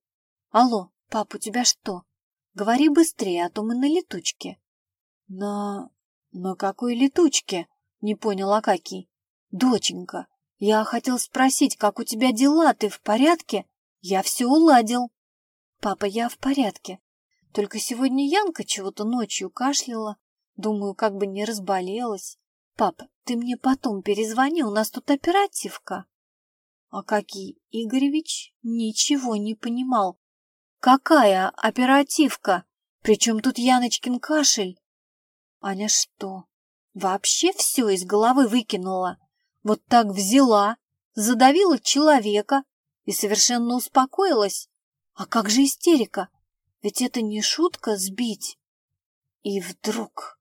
«Алло, пап, у тебя что? Говори быстрее, а то мы на летучке». «На... на какой летучке?» — не понял Акакий. «Доченька, я хотел спросить, как у тебя дела, ты в порядке? Я все уладил». «Папа, я в порядке. Только сегодня Янка чего-то ночью кашляла. Думаю, как бы не разболелась. Пап, ты мне потом перезвони, у нас тут оперативка». А какие Игоревич ничего не понимал. «Какая оперативка? Причем тут Яночкин кашель?» Аня что, вообще все из головы выкинула? Вот так взяла, задавила человека и совершенно успокоилась? А как же истерика? Ведь это не шутка сбить. И вдруг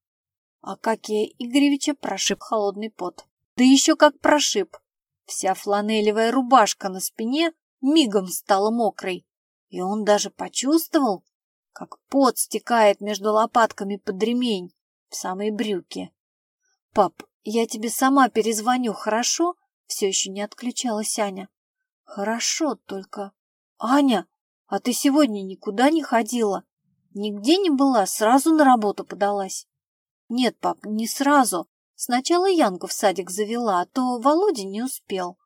Акакия Игоревича прошиб холодный пот. Да еще как прошиб. Вся фланелевая рубашка на спине мигом стала мокрой. И он даже почувствовал, как пот стекает между лопатками под ремень в самые брюки. «Пап, я тебе сама перезвоню, хорошо?» Все еще не отключалась Аня. «Хорошо, только...» «Аня!» А ты сегодня никуда не ходила? Нигде не была, сразу на работу подалась. Нет, пап, не сразу. Сначала Янку в садик завела, а то Володя не успел.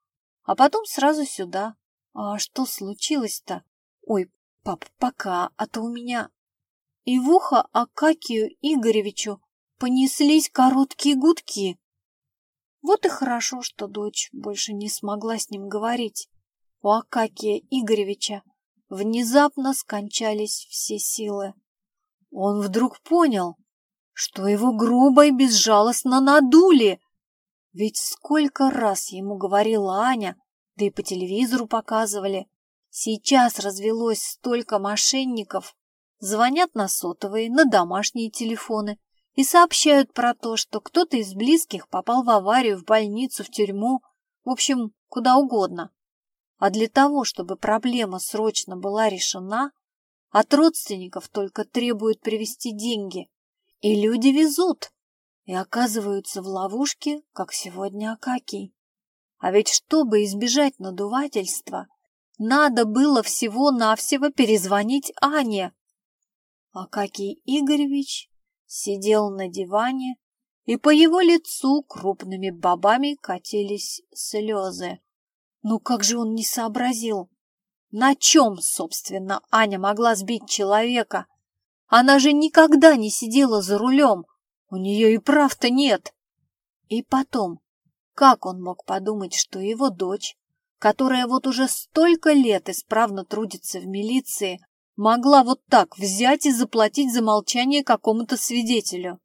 А потом сразу сюда. А что случилось-то? Ой, пап, пока, а то у меня... И в ухо Акакию Игоревичу понеслись короткие гудки. Вот и хорошо, что дочь больше не смогла с ним говорить. У Акакия Игоревича внезапно скончались все силы. Он вдруг понял, что его грубо и безжалостно надули. Ведь сколько раз ему говорила Аня, да и по телевизору показывали, сейчас развелось столько мошенников, звонят на сотовые, на домашние телефоны и сообщают про то, что кто-то из близких попал в аварию, в больницу, в тюрьму, в общем, куда угодно. А для того, чтобы проблема срочно была решена, от родственников только требуют привезти деньги. И люди везут, и оказываются в ловушке, как сегодня Акакий. А ведь чтобы избежать надувательства, надо было всего-навсего перезвонить Ане. Акакий Игоревич сидел на диване, и по его лицу крупными бобами катились слезы. Ну как же он не сообразил? На чем, собственно, Аня могла сбить человека? Она же никогда не сидела за рулем. У нее и прав-то нет. И потом, как он мог подумать, что его дочь, которая вот уже столько лет исправно трудится в милиции, могла вот так взять и заплатить за молчание какому-то свидетелю?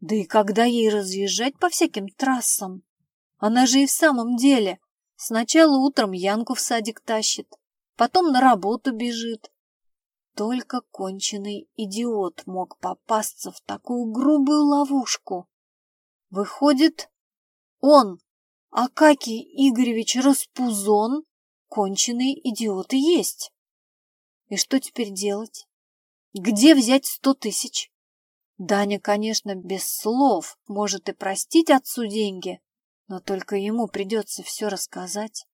Да и когда ей разъезжать по всяким трассам? Она же и в самом деле сначала утром Янку в садик тащит, потом на работу бежит. Только конченый идиот мог попасться в такую грубую ловушку. Выходит, он, Акакий Игоревич Распузон, конченый идиот и есть. И что теперь делать? Где взять сто тысяч? Даня, конечно, без слов может и простить отцу деньги, но только ему придется все рассказать.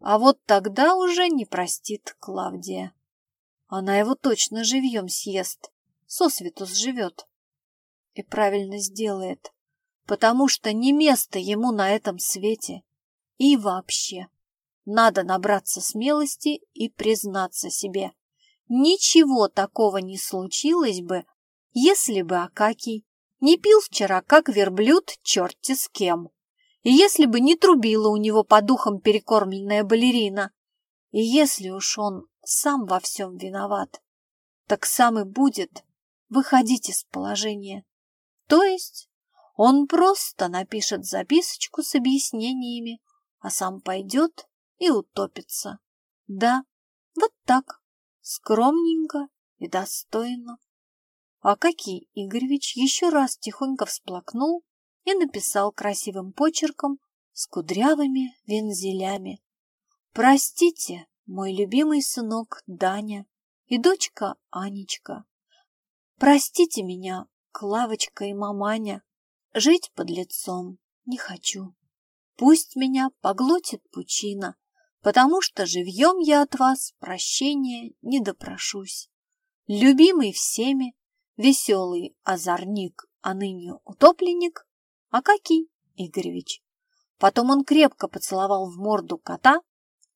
А вот тогда уже не простит Клавдия. Она его точно живьем съест, сосвету сживет. И правильно сделает, потому что не место ему на этом свете. И вообще, надо набраться смелости и признаться себе. Ничего такого не случилось бы, если бы Акакий не пил вчера, как верблюд, черти с кем. И если бы не трубила у него по духам перекормленная балерина, и если уж он сам во всем виноват, так сам и будет выходить из положения. То есть он просто напишет записочку с объяснениями, а сам пойдет и утопится. Да, вот так, скромненько и достойно. Акакий Игоревич еще раз тихонько всплакнул и написал красивым почерком с кудрявыми вензелями. «Простите, мой любимый сынок Даня и дочка Анечка. Простите меня, Клавочка и маманя, жить под лицом не хочу. Пусть меня поглотит пучина, потому что живьем я от вас прощения не допрошусь. Любимый всеми, веселый озорник, а ныне утопленник, Акакий Игоревич. Потом он крепко поцеловал в морду кота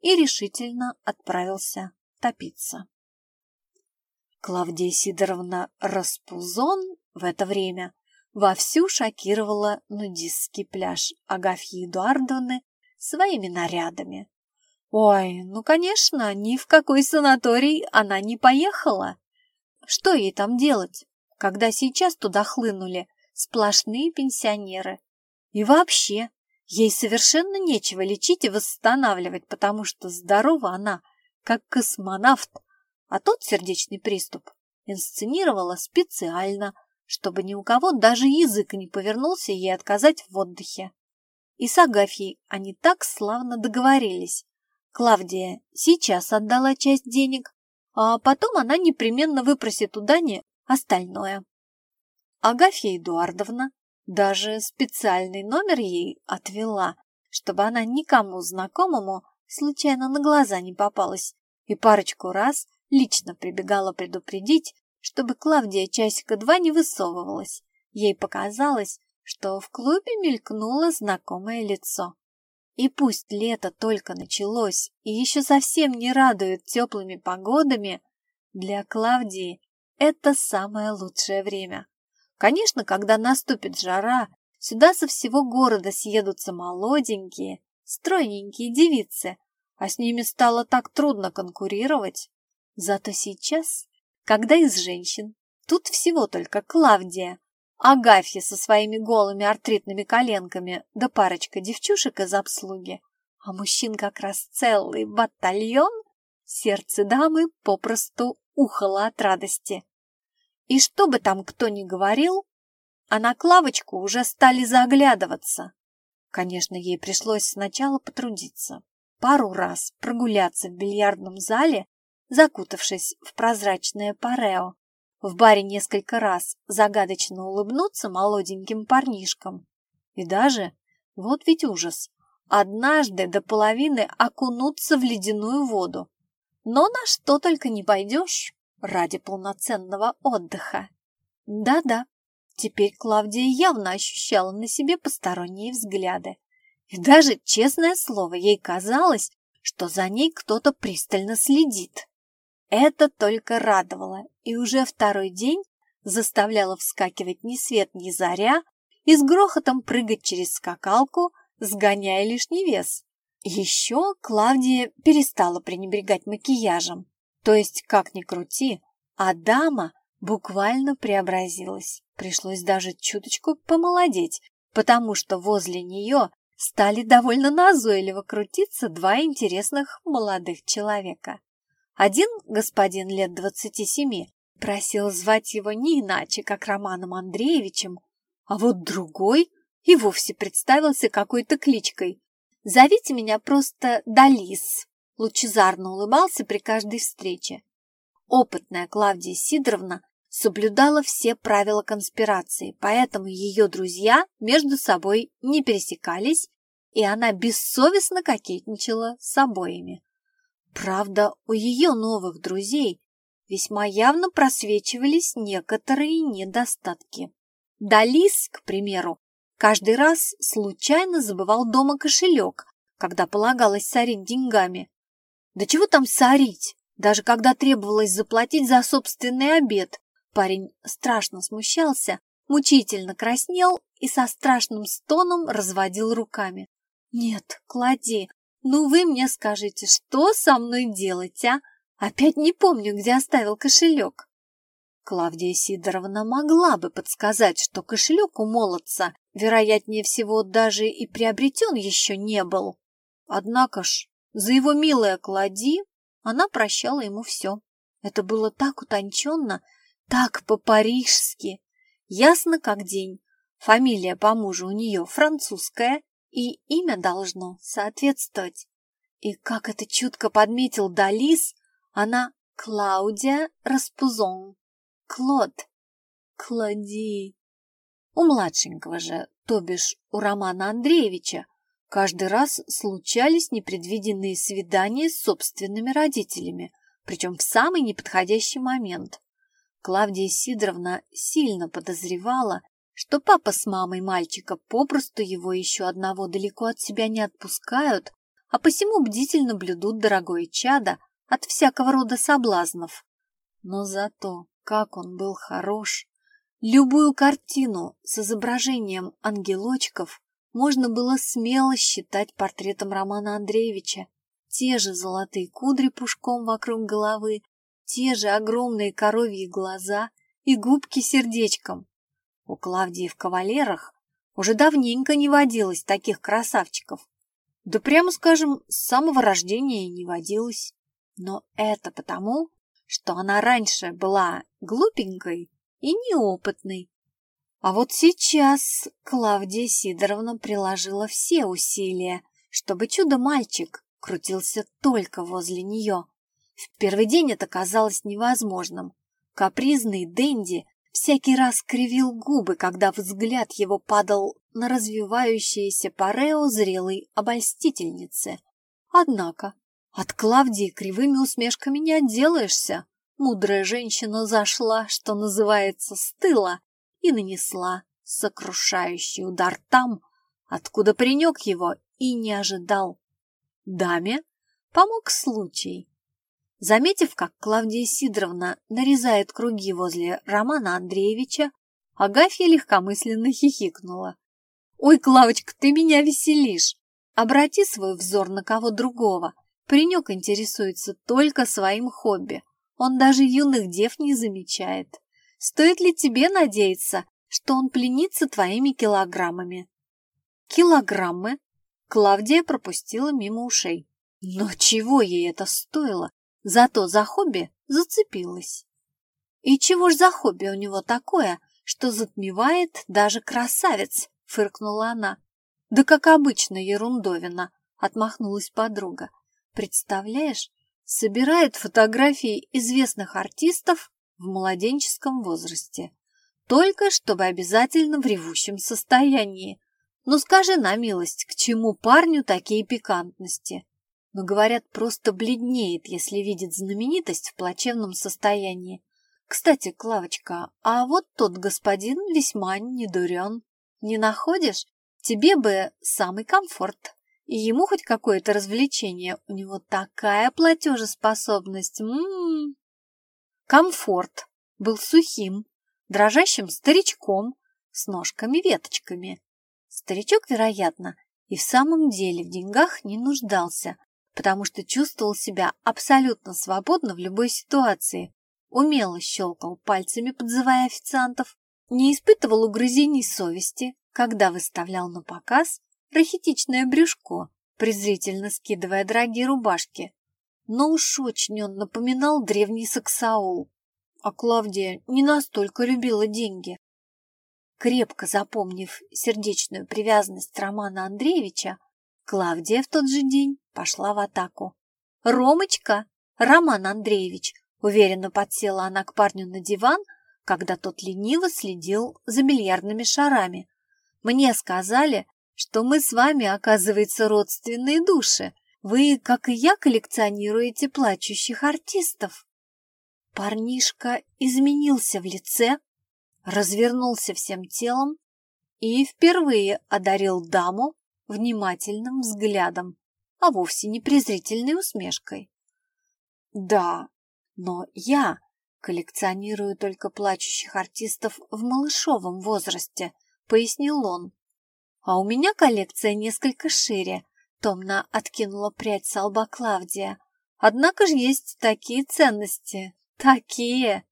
и решительно отправился топиться. Клавдия Сидоровна Распузон в это время вовсю шокировала нудистский пляж Агафьи Эдуардовны своими нарядами. Ой, ну, конечно, ни в какой санаторий она не поехала. Что ей там делать, когда сейчас туда хлынули сплошные пенсионеры. И вообще, ей совершенно нечего лечить и восстанавливать, потому что здорова она, как космонавт, а тот сердечный приступ инсценировала специально, чтобы ни у кого даже язык не повернулся ей отказать в отдыхе. И с Агафьей они так славно договорились. Клавдия сейчас отдала часть денег, а потом она непременно выпросит у Дани остальное. Агафья Эдуардовна даже специальный номер ей отвела, чтобы она никому знакомому случайно на глаза не попалась, и парочку раз лично прибегала предупредить, чтобы Клавдия часика два не высовывалась. Ей показалось, что в клубе мелькнуло знакомое лицо. И пусть лето только началось и еще совсем не радует теплыми погодами, для Клавдии это самое лучшее время. Конечно, когда наступит жара, сюда со всего города съедутся молоденькие, стройненькие девицы, а с ними стало так трудно конкурировать. Зато сейчас, когда из женщин тут всего только Клавдия, Агафья со своими голыми артритными коленками да парочка девчушек из обслуги, а мужчин как раз целый батальон, сердце дамы попросту ухало от радости. И что бы там кто ни говорил, а на Клавочку уже стали заглядываться. Конечно, ей пришлось сначала потрудиться, пару раз прогуляться в бильярдном зале, закутавшись в прозрачное парео, в баре несколько раз загадочно улыбнуться молоденьким парнишкам. И даже, вот ведь ужас, однажды до половины окунуться в ледяную воду. Но на что только не пойдешь ради полноценного отдыха. Да-да, теперь Клавдия явно ощущала на себе посторонние взгляды. И даже, честное слово, ей казалось, что за ней кто-то пристально следит. Это только радовало, и уже второй день заставляло вскакивать ни свет ни заря и с грохотом прыгать через скакалку, сгоняя лишний вес. Еще Клавдия перестала пренебрегать макияжем. То есть, как ни крути, а дама буквально преобразилась. Пришлось даже чуточку помолодеть, потому что возле нее стали довольно назойливо крутиться два интересных молодых человека. Один господин лет двадцати семи просил звать его не иначе, как Романом Андреевичем, а вот другой и вовсе представился какой-то кличкой Зовите меня просто Далис, лучезарно улыбался при каждой встрече. Опытная Клавдия Сидоровна соблюдала все правила конспирации, поэтому ее друзья между собой не пересекались, и она бессовестно кокетничала с обоими. Правда, у ее новых друзей весьма явно просвечивались некоторые недостатки. Далис, к примеру, Каждый раз случайно забывал дома кошелек, когда полагалось сорить деньгами. Да чего там сорить? Даже когда требовалось заплатить за собственный обед, парень страшно смущался, мучительно краснел и со страшным стоном разводил руками. «Нет, клади, ну вы мне скажите, что со мной делать, а? Опять не помню, где оставил кошелек». Клавдия Сидоровна могла бы подсказать, что кошелек у молодца, вероятнее всего, даже и приобретен еще не был. Однако ж, за его милое клади она прощала ему все. Это было так утонченно, так по-парижски, ясно как день. Фамилия по мужу у нее французская, и имя должно соответствовать. И как это чутко подметил Далис, она Клаудия Распузон. Клод, клади. У младшенького же, то бишь у Романа Андреевича, каждый раз случались непредвиденные свидания с собственными родителями, причем в самый неподходящий момент. Клавдия Сидоровна сильно подозревала, что папа с мамой мальчика попросту его еще одного далеко от себя не отпускают, а посему бдительно блюдут дорогое чадо от всякого рода соблазнов. Но зато как он был хорош! Любую картину с изображением ангелочков можно было смело считать портретом Романа Андреевича. Те же золотые кудри пушком вокруг головы, те же огромные коровьи глаза и губки сердечком. У Клавдии в кавалерах уже давненько не водилось таких красавчиков. Да прямо скажем, с самого рождения не водилось. Но это потому, что она раньше была глупенькой и неопытной. А вот сейчас Клавдия Сидоровна приложила все усилия, чтобы чудо-мальчик крутился только возле нее. В первый день это казалось невозможным. Капризный Дэнди всякий раз кривил губы, когда взгляд его падал на развивающееся парео зрелой обольстительницы. Однако от Клавдии кривыми усмешками не отделаешься. мудрая женщина зашла, что называется, с тыла и нанесла сокрушающий удар там, откуда паренек его и не ожидал. Даме помог случай. Заметив, как Клавдия Сидоровна нарезает круги возле Романа Андреевича, Агафья легкомысленно хихикнула. «Ой, Клавочка, ты меня веселишь! Обрати свой взор на кого другого. Паренек интересуется только своим хобби. Он даже юных дев не замечает. Стоит ли тебе надеяться, что он пленится твоими килограммами?» «Килограммы?» Клавдия пропустила мимо ушей. Но чего ей это стоило? Зато за хобби зацепилась. И чего ж за хобби у него такое, что затмевает даже красавец, фыркнула она. Да как обычно, ерундовина, отмахнулась подруга. Представляешь, собирает фотографии известных артистов в младенческом возрасте. Только чтобы обязательно в ревущем состоянии. Ну скажи на милость, к чему парню такие пикантности? но, говорят, просто бледнеет, если видит знаменитость в плачевном состоянии. Кстати, Клавочка, а вот тот господин весьма недурен. Не находишь? Тебе бы самый комфорт. И ему хоть какое-то развлечение. У него такая платежеспособность. М -м -м. Комфорт был сухим, дрожащим старичком с ножками-веточками. Старичок, вероятно, и в самом деле в деньгах не нуждался, потому что чувствовал себя абсолютно свободно в любой ситуации, умело щелкал пальцами, подзывая официантов, не испытывал угрызений совести, когда выставлял на показ рахитичное брюшко, презрительно скидывая дорогие рубашки. Но уж очень он напоминал древний саксаул, а Клавдия не настолько любила деньги. Крепко запомнив сердечную привязанность Романа Андреевича, Клавдия в тот же день пошла в атаку. «Ромочка! Роман Андреевич!» Уверенно подсела она к парню на диван, когда тот лениво следил за бильярдными шарами. «Мне сказали, что мы с вами, оказывается, родственные души. Вы, как и я, коллекционируете плачущих артистов». Парнишка изменился в лице, развернулся всем телом и впервые одарил даму внимательным взглядом, а вовсе не презрительной усмешкой. Да, но я коллекционирую только плачущих артистов в малышовом возрасте, пояснил он. А у меня коллекция несколько шире, томно откинула прядь со лба Клавдия. Однако же есть такие ценности, такие.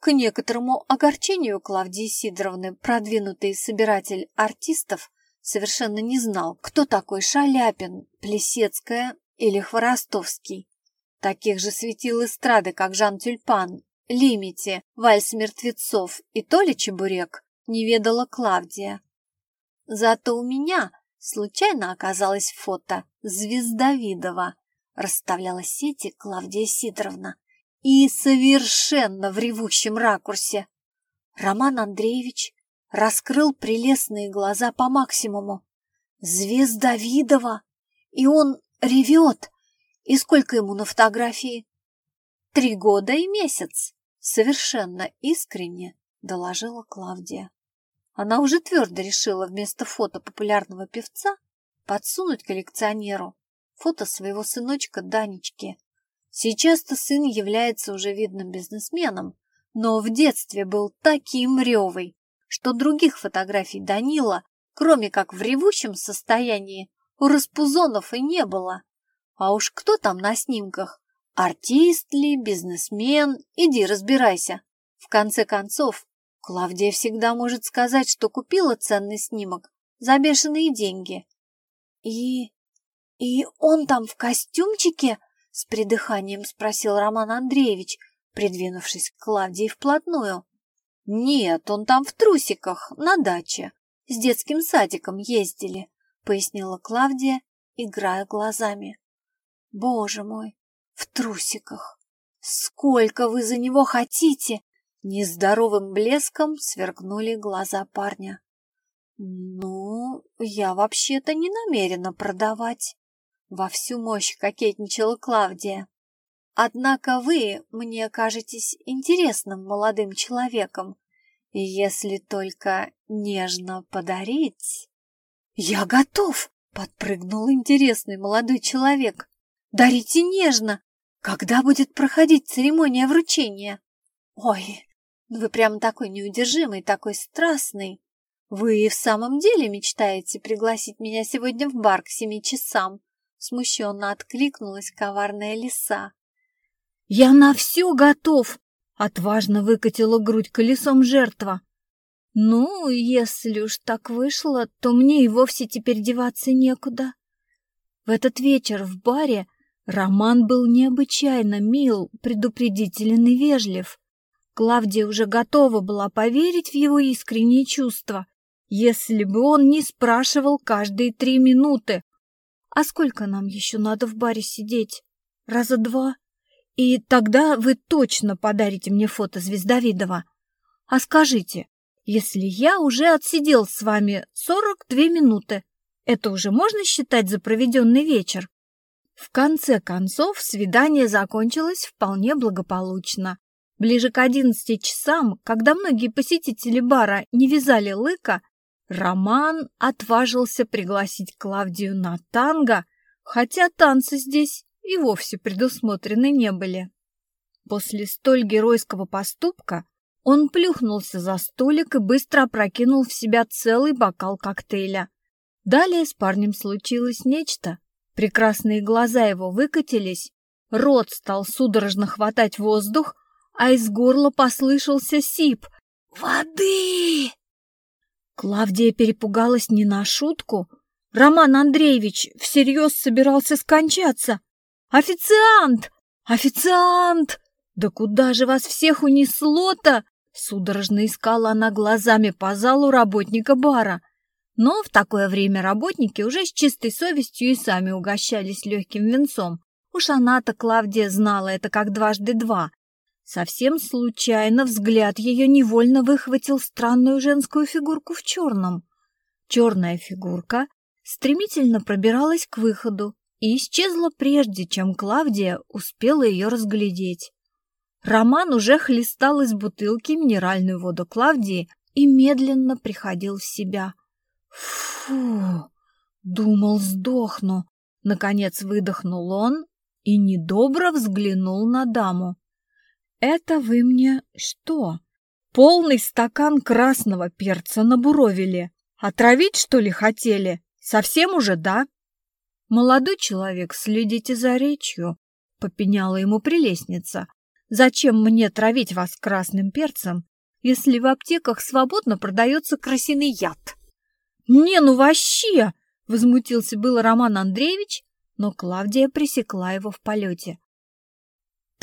К некоторому огорчению Клавдии Сидоровны продвинутый собиратель артистов совершенно не знал, кто такой Шаляпин, Плесецкая или Хворостовский. Таких же светил эстрады, как Жан Тюльпан, Лимити, Вальс мертвецов и Толя Чебурек, не ведала Клавдия. Зато у меня случайно оказалось фото Звездовидова, расставляла сети Клавдия Сидоровна, и совершенно в ревущем ракурсе. Роман Андреевич раскрыл прелестные глаза по максимуму. Звезда Видова! И он ревет! И сколько ему на фотографии? Три года и месяц! Совершенно искренне доложила Клавдия. Она уже твердо решила вместо фото популярного певца подсунуть коллекционеру фото своего сыночка Данечки. Сейчас-то сын является уже видным бизнесменом, но в детстве был таким ревой, что других фотографий Данила, кроме как в ревущем состоянии, у Распузонов и не было. А уж кто там на снимках? Артист ли, бизнесмен? Иди разбирайся. В конце концов, Клавдия всегда может сказать, что купила ценный снимок за бешеные деньги. И... и он там в костюмчике? С придыханием спросил Роман Андреевич, придвинувшись к Клавдии вплотную. «Нет, он там в трусиках, на даче. С детским садиком ездили», — пояснила Клавдия, играя глазами. «Боже мой, в трусиках! Сколько вы за него хотите?» Нездоровым блеском сверкнули глаза парня. «Ну, я вообще-то не намерена продавать», — во всю мощь кокетничала Клавдия. Однако вы мне кажетесь интересным молодым человеком, если только нежно подарить. Я готов, подпрыгнул интересный молодой человек. Дарите нежно. Когда будет проходить церемония вручения? Ой, вы прям такой неудержимый, такой страстный. Вы и в самом деле мечтаете пригласить меня сегодня в бар к семи часам? Смущенно откликнулась коварная лиса. «Я на все готов!» — отважно выкатила грудь колесом жертва. «Ну, если уж так вышло, то мне и вовсе теперь деваться некуда». В этот вечер в баре Роман был необычайно мил, предупредителен и вежлив. Клавдия уже готова была поверить в его искренние чувства, если бы он не спрашивал каждые три минуты. «А сколько нам еще надо в баре сидеть? Раза два?» И тогда вы точно подарите мне фото Звездовидова. А скажите, если я уже отсидел с вами 42 минуты, это уже можно считать за проведенный вечер? В конце концов, свидание закончилось вполне благополучно. Ближе к 11 часам, когда многие посетители бара не вязали лыка, Роман отважился пригласить Клавдию на танго, хотя танцы здесь и вовсе предусмотрены не были. После столь геройского поступка он плюхнулся за столик и быстро опрокинул в себя целый бокал коктейля. Далее с парнем случилось нечто. Прекрасные глаза его выкатились, рот стал судорожно хватать воздух, а из горла послышался сип. «Воды!» Клавдия перепугалась не на шутку. Роман Андреевич всерьез собирался скончаться. «Официант! Официант! Да куда же вас всех унесло-то?» Судорожно искала она глазами по залу работника бара. Но в такое время работники уже с чистой совестью и сами угощались легким венцом. Уж она-то, Клавдия, знала это как дважды два. Совсем случайно взгляд ее невольно выхватил странную женскую фигурку в черном. Черная фигурка стремительно пробиралась к выходу, и исчезла прежде, чем Клавдия успела ее разглядеть. Роман уже хлестал из бутылки минеральную воду Клавдии и медленно приходил в себя. «Фу!» — думал, сдохну. Наконец выдохнул он и недобро взглянул на даму. «Это вы мне что? Полный стакан красного перца на буровили? Отравить, что ли, хотели? Совсем уже, да?» «Молодой человек, следите за речью», — попеняла ему прелестница. «Зачем мне травить вас красным перцем, если в аптеках свободно продается крысиный яд?» «Не, ну вообще!» — возмутился было Роман Андреевич, но Клавдия пресекла его в полете.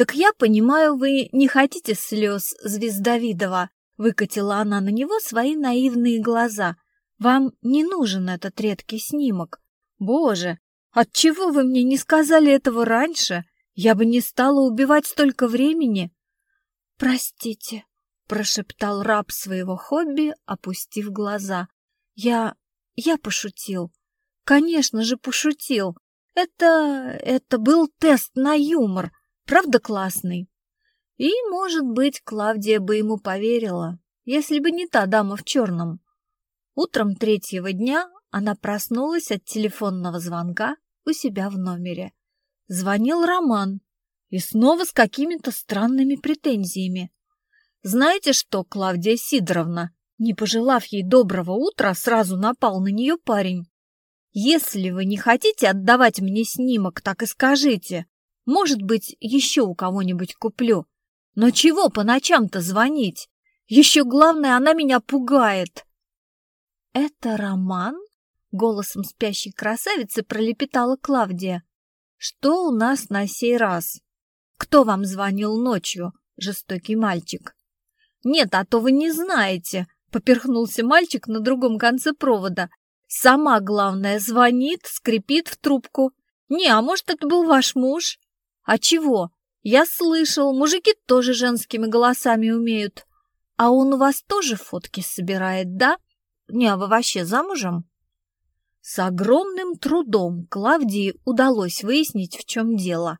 «Так я понимаю, вы не хотите слез, Звездовидова?» — выкатила она на него свои наивные глаза. «Вам не нужен этот редкий снимок. Боже, Отчего вы мне не сказали этого раньше? Я бы не стала убивать столько времени. Простите, прошептал раб своего хобби, опустив глаза. Я... я пошутил. Конечно же, пошутил. Это... это был тест на юмор. Правда классный? И, может быть, Клавдия бы ему поверила, если бы не та дама в черном. Утром третьего дня она проснулась от телефонного звонка у себя в номере. Звонил Роман и снова с какими-то странными претензиями. Знаете что, Клавдия Сидоровна, не пожелав ей доброго утра, сразу напал на нее парень. Если вы не хотите отдавать мне снимок, так и скажите. Может быть, еще у кого-нибудь куплю. Но чего по ночам-то звонить? Еще главное, она меня пугает. Это роман? Голосом спящей красавицы пролепетала Клавдия. «Что у нас на сей раз? Кто вам звонил ночью, жестокий мальчик?» «Нет, а то вы не знаете», — поперхнулся мальчик на другом конце провода. «Сама, главное, звонит, скрипит в трубку. Не, а может, это был ваш муж?» «А чего? Я слышал, мужики тоже женскими голосами умеют. А он у вас тоже фотки собирает, да? Не, а вы вообще замужем?» С огромным трудом Клавдии удалось выяснить, в чем дело.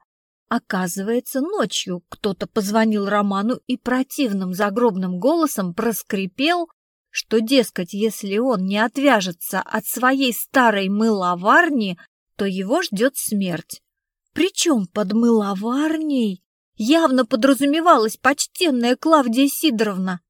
Оказывается, ночью кто-то позвонил Роману и противным загробным голосом проскрипел, что, дескать, если он не отвяжется от своей старой мыловарни, то его ждет смерть. Причем под мыловарней явно подразумевалась почтенная Клавдия Сидоровна.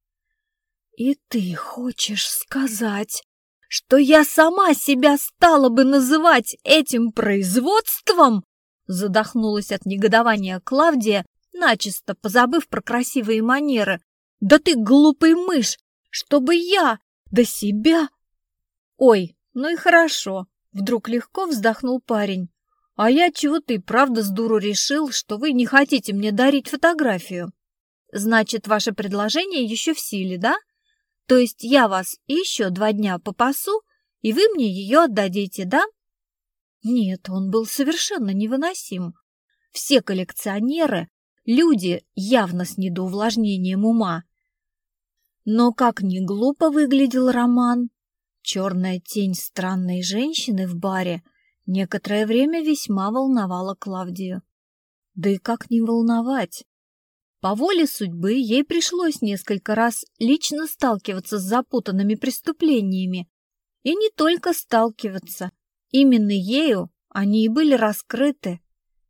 «И ты хочешь сказать, что я сама себя стала бы называть этим производством?» Задохнулась от негодования Клавдия, начисто позабыв про красивые манеры. «Да ты глупый мышь! Чтобы я до себя...» «Ой, ну и хорошо!» Вдруг легко вздохнул парень. «А я чего-то и правда с дуру решил, что вы не хотите мне дарить фотографию. Значит, ваше предложение еще в силе, да? То есть я вас еще два дня попасу, и вы мне ее отдадите, да?» Нет, он был совершенно невыносим. Все коллекционеры — люди явно с недоувлажнением ума. Но как ни глупо выглядел Роман, черная тень странной женщины в баре некоторое время весьма волновала Клавдию. Да и как не волновать? По воле судьбы ей пришлось несколько раз лично сталкиваться с запутанными преступлениями. И не только сталкиваться — Именно ею они и были раскрыты.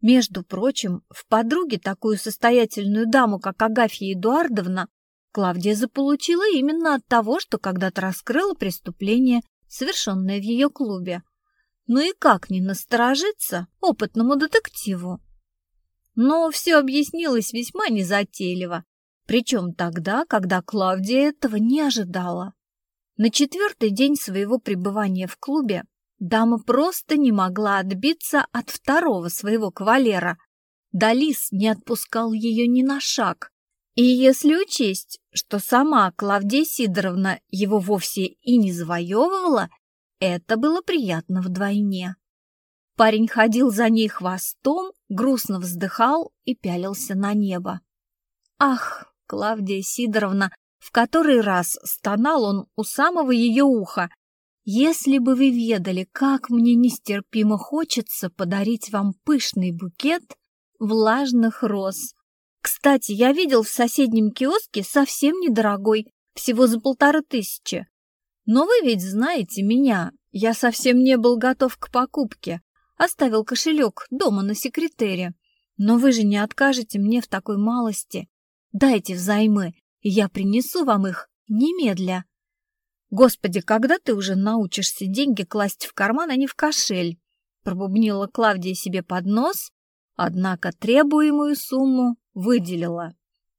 Между прочим, в подруге такую состоятельную даму, как Агафья Эдуардовна, Клавдия заполучила именно от того, что когда-то раскрыла преступление, совершенное в ее клубе. Ну и как не насторожиться опытному детективу? Но все объяснилось весьма незатейливо, причем тогда, когда Клавдия этого не ожидала. На четвертый день своего пребывания в клубе Дама просто не могла отбиться от второго своего кавалера. Далис не отпускал ее ни на шаг. И если учесть, что сама Клавдия Сидоровна его вовсе и не завоевывала, это было приятно вдвойне. Парень ходил за ней хвостом, грустно вздыхал и пялился на небо. Ах, Клавдия Сидоровна, в который раз стонал он у самого ее уха, если бы вы ведали, как мне нестерпимо хочется подарить вам пышный букет влажных роз. Кстати, я видел в соседнем киоске совсем недорогой, всего за полторы тысячи. Но вы ведь знаете меня, я совсем не был готов к покупке. Оставил кошелек дома на секретере. Но вы же не откажете мне в такой малости. Дайте взаймы, и я принесу вам их немедля. «Господи, когда ты уже научишься деньги класть в карман, а не в кошель?» Пробубнила Клавдия себе под нос, однако требуемую сумму выделила.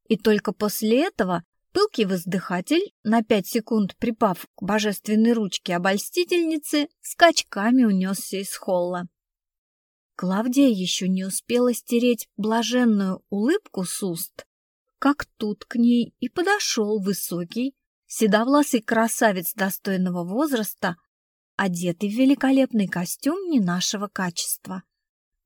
И только после этого пылкий воздыхатель, на пять секунд припав к божественной ручке обольстительницы, скачками унесся из холла. Клавдия еще не успела стереть блаженную улыбку с уст, как тут к ней и подошел высокий, седовласый красавец достойного возраста, одетый в великолепный костюм не нашего качества.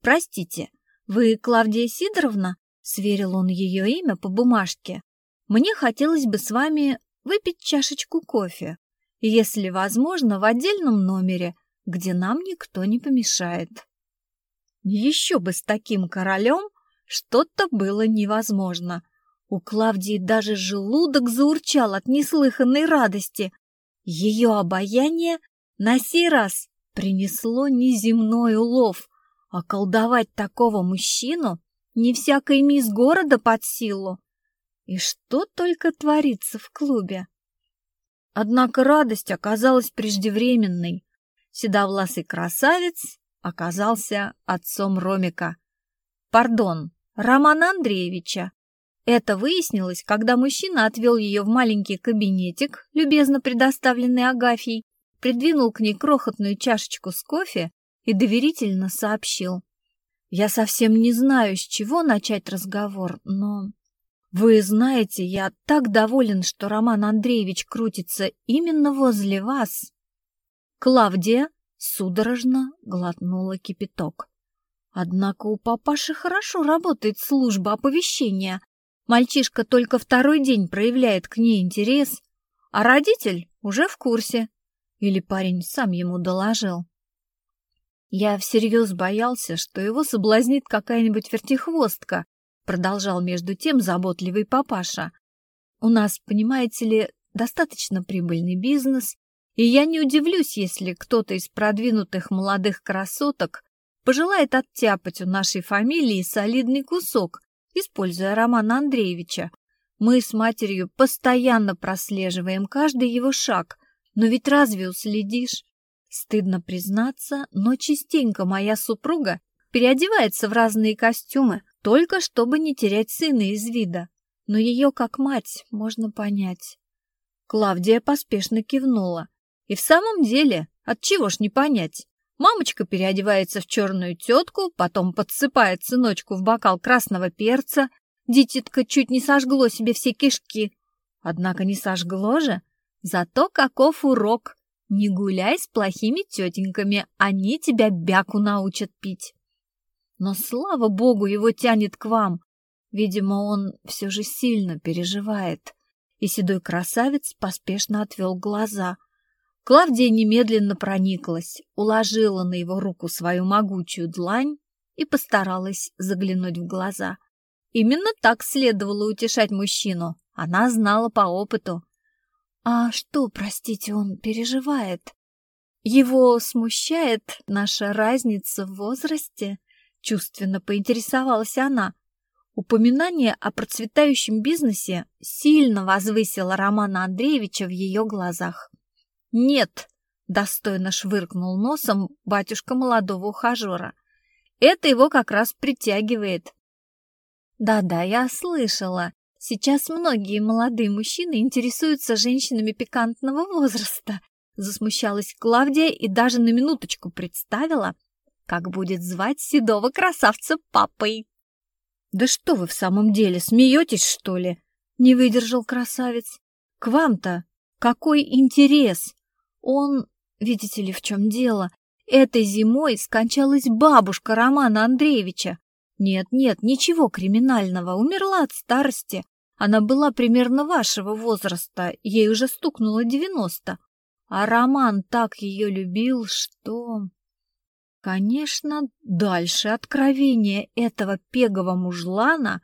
«Простите, вы Клавдия Сидоровна?» — сверил он ее имя по бумажке. «Мне хотелось бы с вами выпить чашечку кофе, если возможно, в отдельном номере, где нам никто не помешает». Еще бы с таким королем что-то было невозможно — у Клавдии даже желудок заурчал от неслыханной радости. Ее обаяние на сей раз принесло неземной улов, а колдовать такого мужчину не всякой мисс города под силу. И что только творится в клубе? Однако радость оказалась преждевременной. Седовласый красавец оказался отцом Ромика. Пардон, Романа Андреевича. Это выяснилось, когда мужчина отвел ее в маленький кабинетик, любезно предоставленный Агафьей, придвинул к ней крохотную чашечку с кофе и доверительно сообщил. «Я совсем не знаю, с чего начать разговор, но...» «Вы знаете, я так доволен, что Роман Андреевич крутится именно возле вас». Клавдия судорожно глотнула кипяток. Однако у папаши хорошо работает служба оповещения, Мальчишка только второй день проявляет к ней интерес, а родитель уже в курсе. Или парень сам ему доложил. Я всерьез боялся, что его соблазнит какая-нибудь вертихвостка, продолжал между тем заботливый папаша. У нас, понимаете ли, достаточно прибыльный бизнес, и я не удивлюсь, если кто-то из продвинутых молодых красоток пожелает оттяпать у нашей фамилии солидный кусок, используя Романа Андреевича. Мы с матерью постоянно прослеживаем каждый его шаг, но ведь разве уследишь? Стыдно признаться, но частенько моя супруга переодевается в разные костюмы, только чтобы не терять сына из вида. Но ее, как мать, можно понять. Клавдия поспешно кивнула. И в самом деле, от чего ж не понять? Мамочка переодевается в черную тетку, потом подсыпает сыночку в бокал красного перца. Дитятка чуть не сожгло себе все кишки. Однако не сожгло же. Зато каков урок. Не гуляй с плохими тетеньками, они тебя бяку научат пить. Но, слава богу, его тянет к вам. Видимо, он все же сильно переживает. И седой красавец поспешно отвел глаза. Клавдия немедленно прониклась, уложила на его руку свою могучую длань и постаралась заглянуть в глаза. Именно так следовало утешать мужчину. Она знала по опыту. А что, простите, он переживает? Его смущает наша разница в возрасте? Чувственно поинтересовалась она. Упоминание о процветающем бизнесе сильно возвысило Романа Андреевича в ее глазах. «Нет!» — достойно швыркнул носом батюшка молодого ухажера. «Это его как раз притягивает». «Да-да, я слышала. Сейчас многие молодые мужчины интересуются женщинами пикантного возраста, засмущалась Клавдия и даже на минуточку представила, как будет звать седого красавца папой. «Да что вы в самом деле, смеетесь, что ли?» — не выдержал красавец. «К вам-то какой интерес? Он, видите ли, в чем дело, этой зимой скончалась бабушка Романа Андреевича, нет-нет, ничего криминального, умерла от старости. Она была примерно вашего возраста, ей уже стукнуло девяносто. А Роман так ее любил, что... Конечно, дальше откровения этого пегого мужлана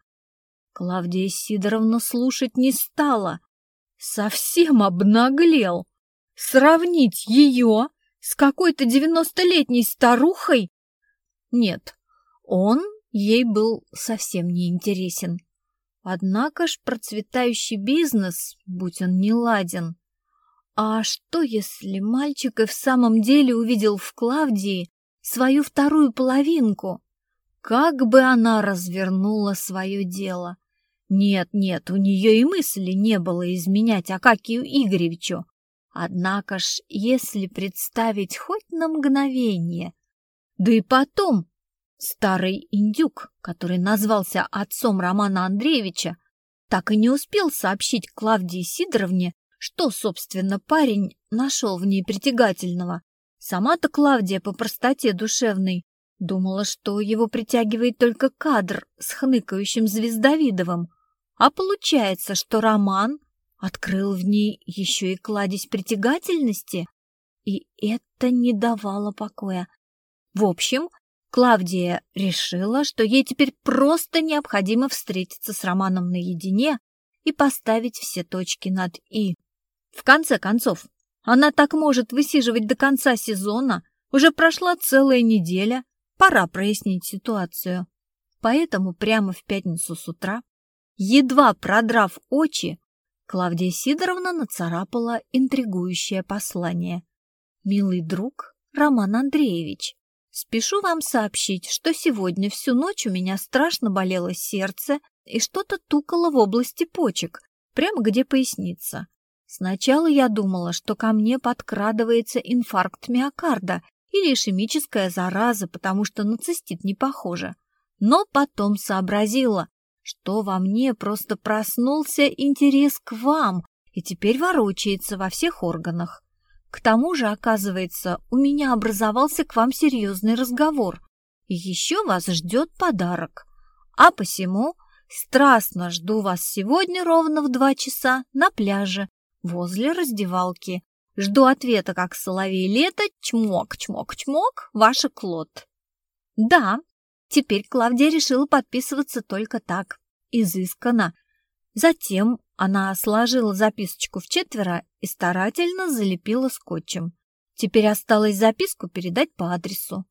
Клавдия Сидоровна слушать не стала. Совсем обнаглел. Сравнить ее с какой-то девяностолетней старухой? Нет, он ей был совсем не интересен. Однако ж процветающий бизнес, будь он не ладен. А что, если мальчик и в самом деле увидел в Клавдии свою вторую половинку? Как бы она развернула свое дело? Нет, нет, у нее и мысли не было изменять Акакию Игоревичу. Однако ж, если представить хоть на мгновение, да и потом Старый индюк, который назвался отцом Романа Андреевича, так и не успел сообщить Клавдии Сидоровне, что, собственно, парень нашел в ней притягательного. Сама-то Клавдия по простоте душевной думала, что его притягивает только кадр с хныкающим Звездовидовым, а получается, что Роман открыл в ней еще и кладезь притягательности, и это не давало покоя. В общем, Клавдия решила, что ей теперь просто необходимо встретиться с Романом наедине и поставить все точки над «и». В конце концов, она так может высиживать до конца сезона, уже прошла целая неделя, пора прояснить ситуацию. Поэтому прямо в пятницу с утра, едва продрав очи, Клавдия Сидоровна нацарапала интригующее послание. «Милый друг Роман Андреевич, Спешу вам сообщить, что сегодня всю ночь у меня страшно болело сердце и что-то тукало в области почек, прямо где поясница. Сначала я думала, что ко мне подкрадывается инфаркт миокарда или ишемическая зараза, потому что на цистит не похоже. Но потом сообразила, что во мне просто проснулся интерес к вам и теперь ворочается во всех органах. К тому же, оказывается, у меня образовался к вам серьезный разговор. И еще вас ждет подарок. А посему страстно жду вас сегодня ровно в два часа на пляже, возле раздевалки. Жду ответа, как соловей лето, чмок, чмок, чмок, ваша Клод. Да, теперь Клавдия решила подписываться только так, изысканно. Затем она сложила записочку в четверо и старательно залепила скотчем. Теперь осталось записку передать по адресу.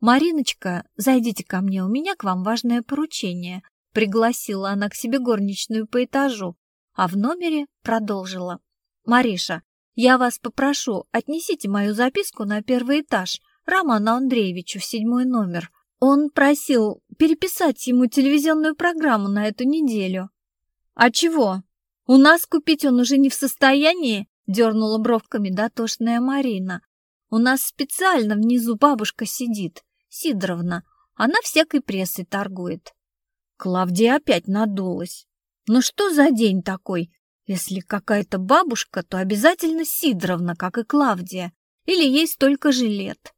«Мариночка, зайдите ко мне, у меня к вам важное поручение», пригласила она к себе горничную по этажу, а в номере продолжила. «Мариша, я вас попрошу, отнесите мою записку на первый этаж, Роману Андреевичу в седьмой номер. Он просил переписать ему телевизионную программу на эту неделю». «А чего? У нас купить он уже не в состоянии?» дернула бровками дотошная Марина. «У нас специально внизу бабушка сидит. Сидоровна, она всякой прессой торгует. Клавдия опять надулась. Ну что за день такой? Если какая-то бабушка, то обязательно Сидоровна, как и Клавдия. Или ей столько же лет.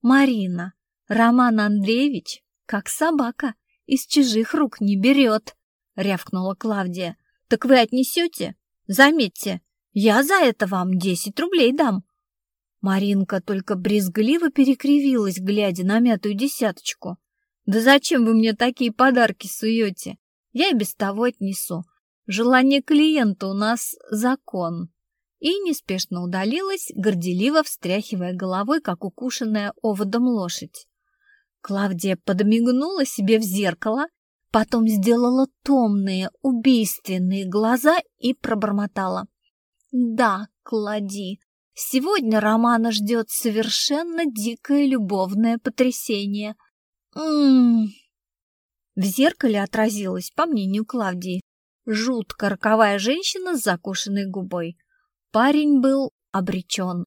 Марина, Роман Андреевич, как собака, из чужих рук не берет, рявкнула Клавдия. Так вы отнесете? Заметьте, я за это вам десять рублей дам. Маринка только брезгливо перекривилась, глядя на мятую десяточку. «Да зачем вы мне такие подарки суете? Я и без того отнесу. Желание клиента у нас закон». И неспешно удалилась, горделиво встряхивая головой, как укушенная оводом лошадь. Клавдия подмигнула себе в зеркало, потом сделала томные, убийственные глаза и пробормотала. «Да, клади, Сегодня Романа ждет совершенно дикое любовное потрясение. М -м -м. В зеркале отразилась, по мнению Клавдии, жутко роковая женщина с закушенной губой. Парень был обречен.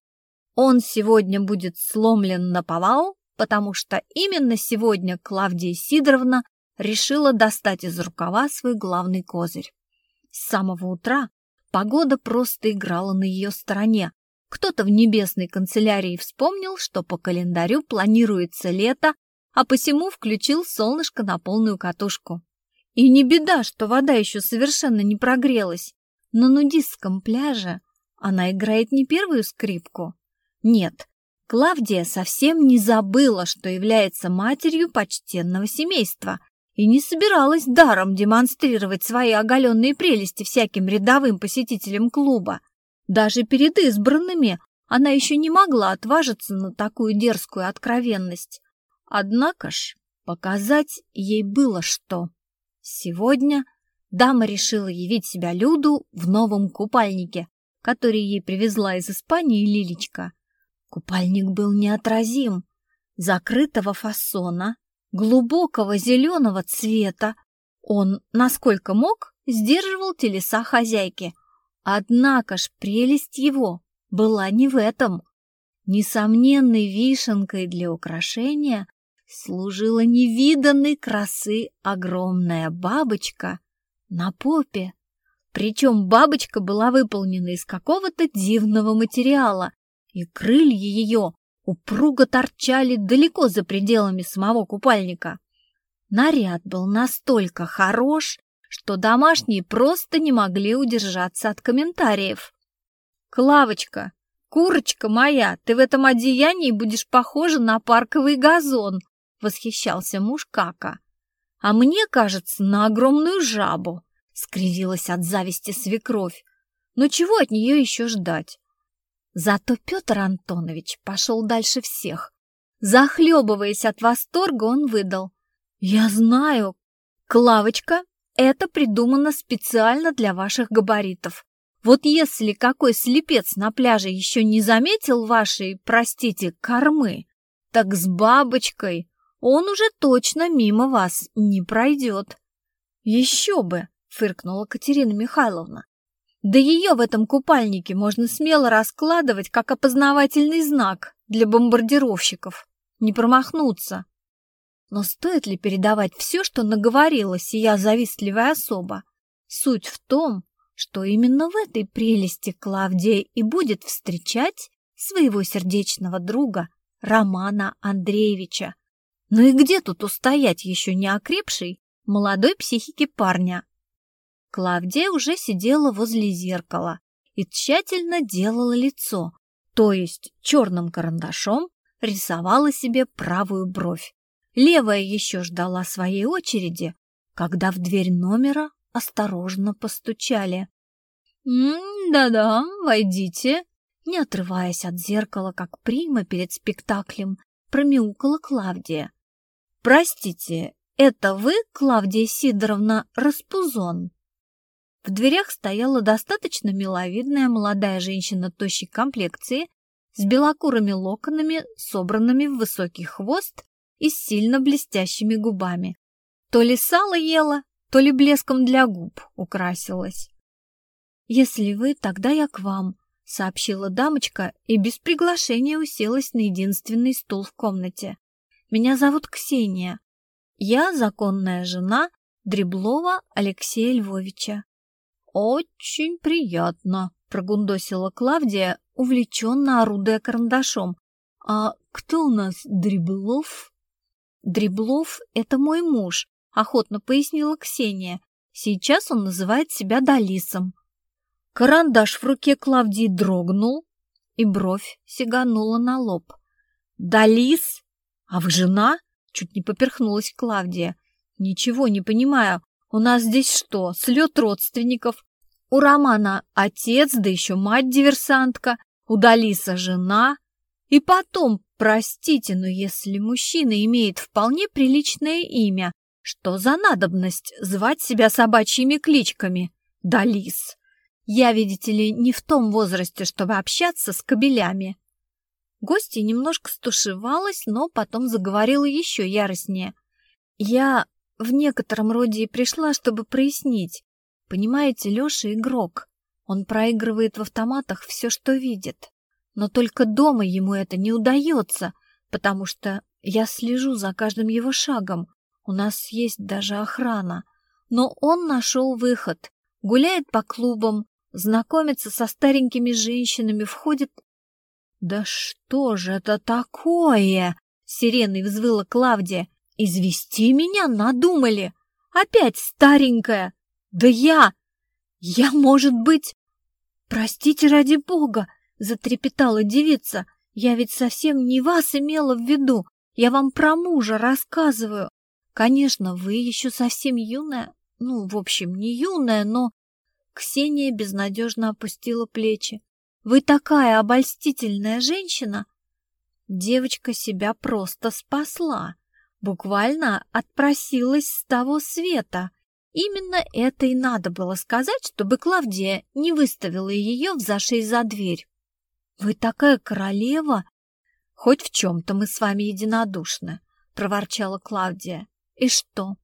Он сегодня будет сломлен на повал, потому что именно сегодня Клавдия Сидоровна решила достать из рукава свой главный козырь. С самого утра погода просто играла на ее стороне, кто-то в небесной канцелярии вспомнил, что по календарю планируется лето, а посему включил солнышко на полную катушку. И не беда, что вода еще совершенно не прогрелась. На нудистском пляже она играет не первую скрипку. Нет, Клавдия совсем не забыла, что является матерью почтенного семейства и не собиралась даром демонстрировать свои оголенные прелести всяким рядовым посетителям клуба. Даже перед избранными она еще не могла отважиться на такую дерзкую откровенность. Однако ж, показать ей было что. Сегодня дама решила явить себя Люду в новом купальнике, который ей привезла из Испании Лилечка. Купальник был неотразим, закрытого фасона, глубокого зеленого цвета. Он, насколько мог, сдерживал телеса хозяйки — Однако ж прелесть его была не в этом. Несомненной вишенкой для украшения служила невиданной красы огромная бабочка на попе. Причем бабочка была выполнена из какого-то дивного материала, и крылья ее упруго торчали далеко за пределами самого купальника. Наряд был настолько хорош, что домашние просто не могли удержаться от комментариев. «Клавочка, курочка моя, ты в этом одеянии будешь похожа на парковый газон», — восхищался муж Кака. «А мне кажется, на огромную жабу», — скривилась от зависти свекровь. «Но чего от нее еще ждать?» Зато Петр Антонович пошел дальше всех. Захлебываясь от восторга, он выдал. «Я знаю, Клавочка это придумано специально для ваших габаритов. Вот если какой слепец на пляже еще не заметил вашей, простите, кормы, так с бабочкой он уже точно мимо вас не пройдет. Еще бы, фыркнула Катерина Михайловна. Да ее в этом купальнике можно смело раскладывать как опознавательный знак для бомбардировщиков. Не промахнуться. Но стоит ли передавать все, что наговорила сия завистливая особа? Суть в том, что именно в этой прелести Клавдия и будет встречать своего сердечного друга Романа Андреевича. Ну и где тут устоять еще не окрепшей молодой психики парня? Клавдия уже сидела возле зеркала и тщательно делала лицо, то есть черным карандашом, рисовала себе правую бровь. Левая еще ждала своей очереди, когда в дверь номера осторожно постучали. «Да-да, войдите», не отрываясь от зеркала, как прима перед спектаклем, промяукала Клавдия. «Простите, это вы, Клавдия Сидоровна, Распузон?» В дверях стояла достаточно миловидная молодая женщина тощей комплекции с белокурыми локонами, собранными в высокий хвост и с сильно блестящими губами. То ли сало ела, то ли блеском для губ украсилась. «Если вы, тогда я к вам», — сообщила дамочка и без приглашения уселась на единственный стул в комнате. «Меня зовут Ксения. Я законная жена Дреблова Алексея Львовича». «Очень приятно», — прогундосила Клавдия, увлеченно орудуя карандашом. «А кто у нас Дреблов?» «Дреблов — это мой муж», — охотно пояснила Ксения. «Сейчас он называет себя Далисом». Карандаш в руке Клавдии дрогнул, и бровь сиганула на лоб. «Далис? А вы жена?» — чуть не поперхнулась Клавдия. «Ничего не понимаю. У нас здесь что, слет родственников? У Романа отец, да еще мать-диверсантка, у Далиса жена. И потом, простите, но если мужчина имеет вполне приличное имя, что за надобность звать себя собачьими кличками? Далис. Я, видите ли, не в том возрасте, чтобы общаться с кобелями. Гостья немножко стушевалась, но потом заговорила еще яростнее. Я в некотором роде и пришла, чтобы прояснить. Понимаете, Леша игрок. Он проигрывает в автоматах все, что видит. Но только дома ему это не удается, потому что я слежу за каждым его шагом. У нас есть даже охрана. Но он нашел выход. Гуляет по клубам, знакомится со старенькими женщинами, входит... «Да что же это такое?» — сиреной взвыла Клавдия. «Извести меня надумали! Опять старенькая! Да я... Я, может быть... Простите ради бога!» — затрепетала девица. «Я ведь совсем не вас имела в виду. Я вам про мужа рассказываю. Конечно, вы еще совсем юная. Ну, в общем, не юная, но...» Ксения безнадежно опустила плечи. «Вы такая обольстительная женщина!» Девочка себя просто спасла буквально отпросилась с того света. Именно это и надо было сказать, чтобы Клавдия не выставила ее в зашей за дверь. «Вы такая королева!» «Хоть в чем-то мы с вами единодушны», — проворчала Клавдия. «И что?»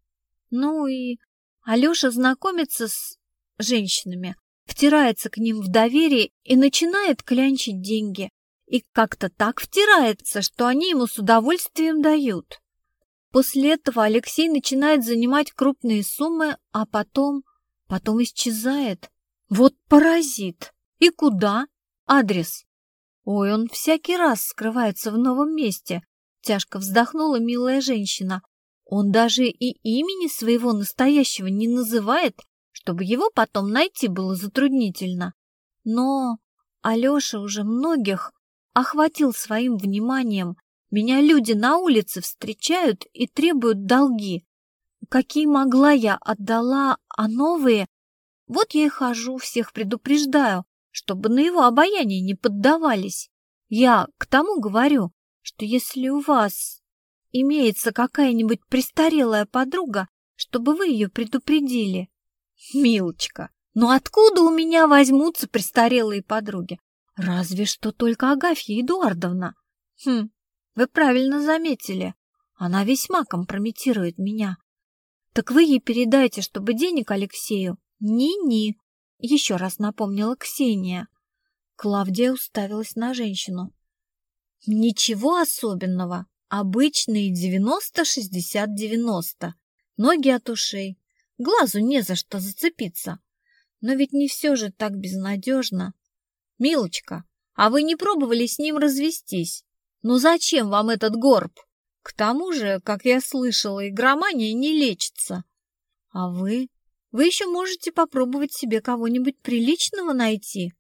«Ну и...» Алеша знакомится с женщинами, втирается к ним в доверие и начинает клянчить деньги. И как-то так втирается, что они ему с удовольствием дают. После этого Алексей начинает занимать крупные суммы, а потом... потом исчезает. Вот паразит! И куда? Адрес. Ой, он всякий раз скрывается в новом месте. Тяжко вздохнула милая женщина. Он даже и имени своего настоящего не называет, чтобы его потом найти было затруднительно. Но Алеша уже многих охватил своим вниманием, меня люди на улице встречают и требуют долги. Какие могла я отдала, а новые... Вот я и хожу, всех предупреждаю, чтобы на его обаяние не поддавались. Я к тому говорю, что если у вас имеется какая-нибудь престарелая подруга, чтобы вы ее предупредили. Милочка, ну откуда у меня возьмутся престарелые подруги? Разве что только Агафья Эдуардовна. Хм, вы правильно заметили. Она весьма компрометирует меня. Так вы ей передайте, чтобы денег Алексею ни-ни. Еще раз напомнила Ксения. Клавдия уставилась на женщину. Ничего особенного. Обычные 90-60-90. Ноги от ушей. Глазу не за что зацепиться. Но ведь не все же так безнадежно. Милочка, а вы не пробовали с ним развестись? Ну зачем вам этот горб? К тому же, как я слышала, игромания не лечится. А вы? Вы еще можете попробовать себе кого-нибудь приличного найти.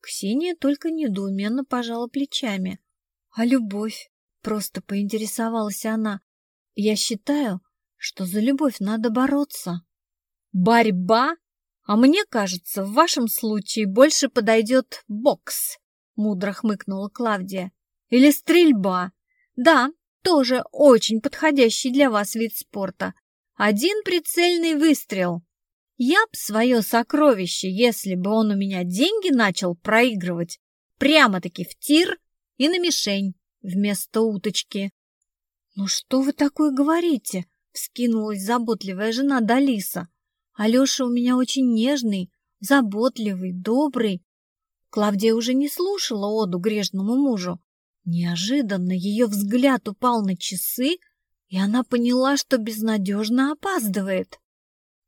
Ксения только недоуменно пожала плечами. А любовь? Просто поинтересовалась она. Я считаю, что за любовь надо бороться. Борьба? А мне кажется, в вашем случае больше подойдет бокс, мудро хмыкнула Клавдия. Или стрельба. Да, тоже очень подходящий для вас вид спорта. Один прицельный выстрел. Я б свое сокровище, если бы он у меня деньги начал проигрывать, прямо-таки в тир и на мишень вместо уточки. «Ну что вы такое говорите?» — вскинулась заботливая жена Далиса. «Алеша у меня очень нежный, заботливый, добрый». Клавдия уже не слушала оду грешному мужу. Неожиданно ее взгляд упал на часы, и она поняла, что безнадежно опаздывает.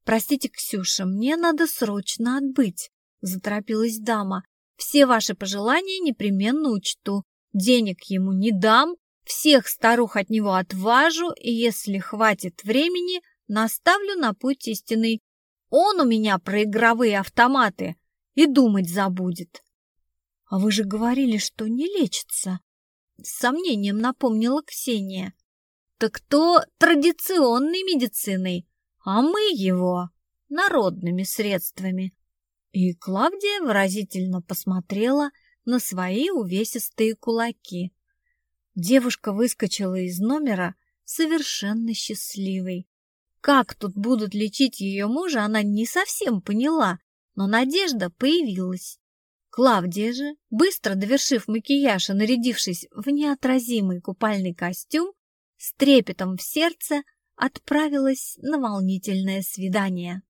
«Простите, Ксюша, мне надо срочно отбыть», — заторопилась дама. «Все ваши пожелания непременно учту. Денег ему не дам, всех старух от него отважу, и если хватит времени, наставлю на путь истинный. Он у меня про игровые автоматы и думать забудет». «А вы же говорили, что не лечится», — с сомнением напомнила Ксения. «Так то традиционной медициной, а мы его народными средствами. И Клавдия выразительно посмотрела на свои увесистые кулаки. Девушка выскочила из номера совершенно счастливой. Как тут будут лечить ее мужа, она не совсем поняла, но надежда появилась. Клавдия же, быстро довершив макияж и нарядившись в неотразимый купальный костюм, с трепетом в сердце отправилась на волнительное свидание.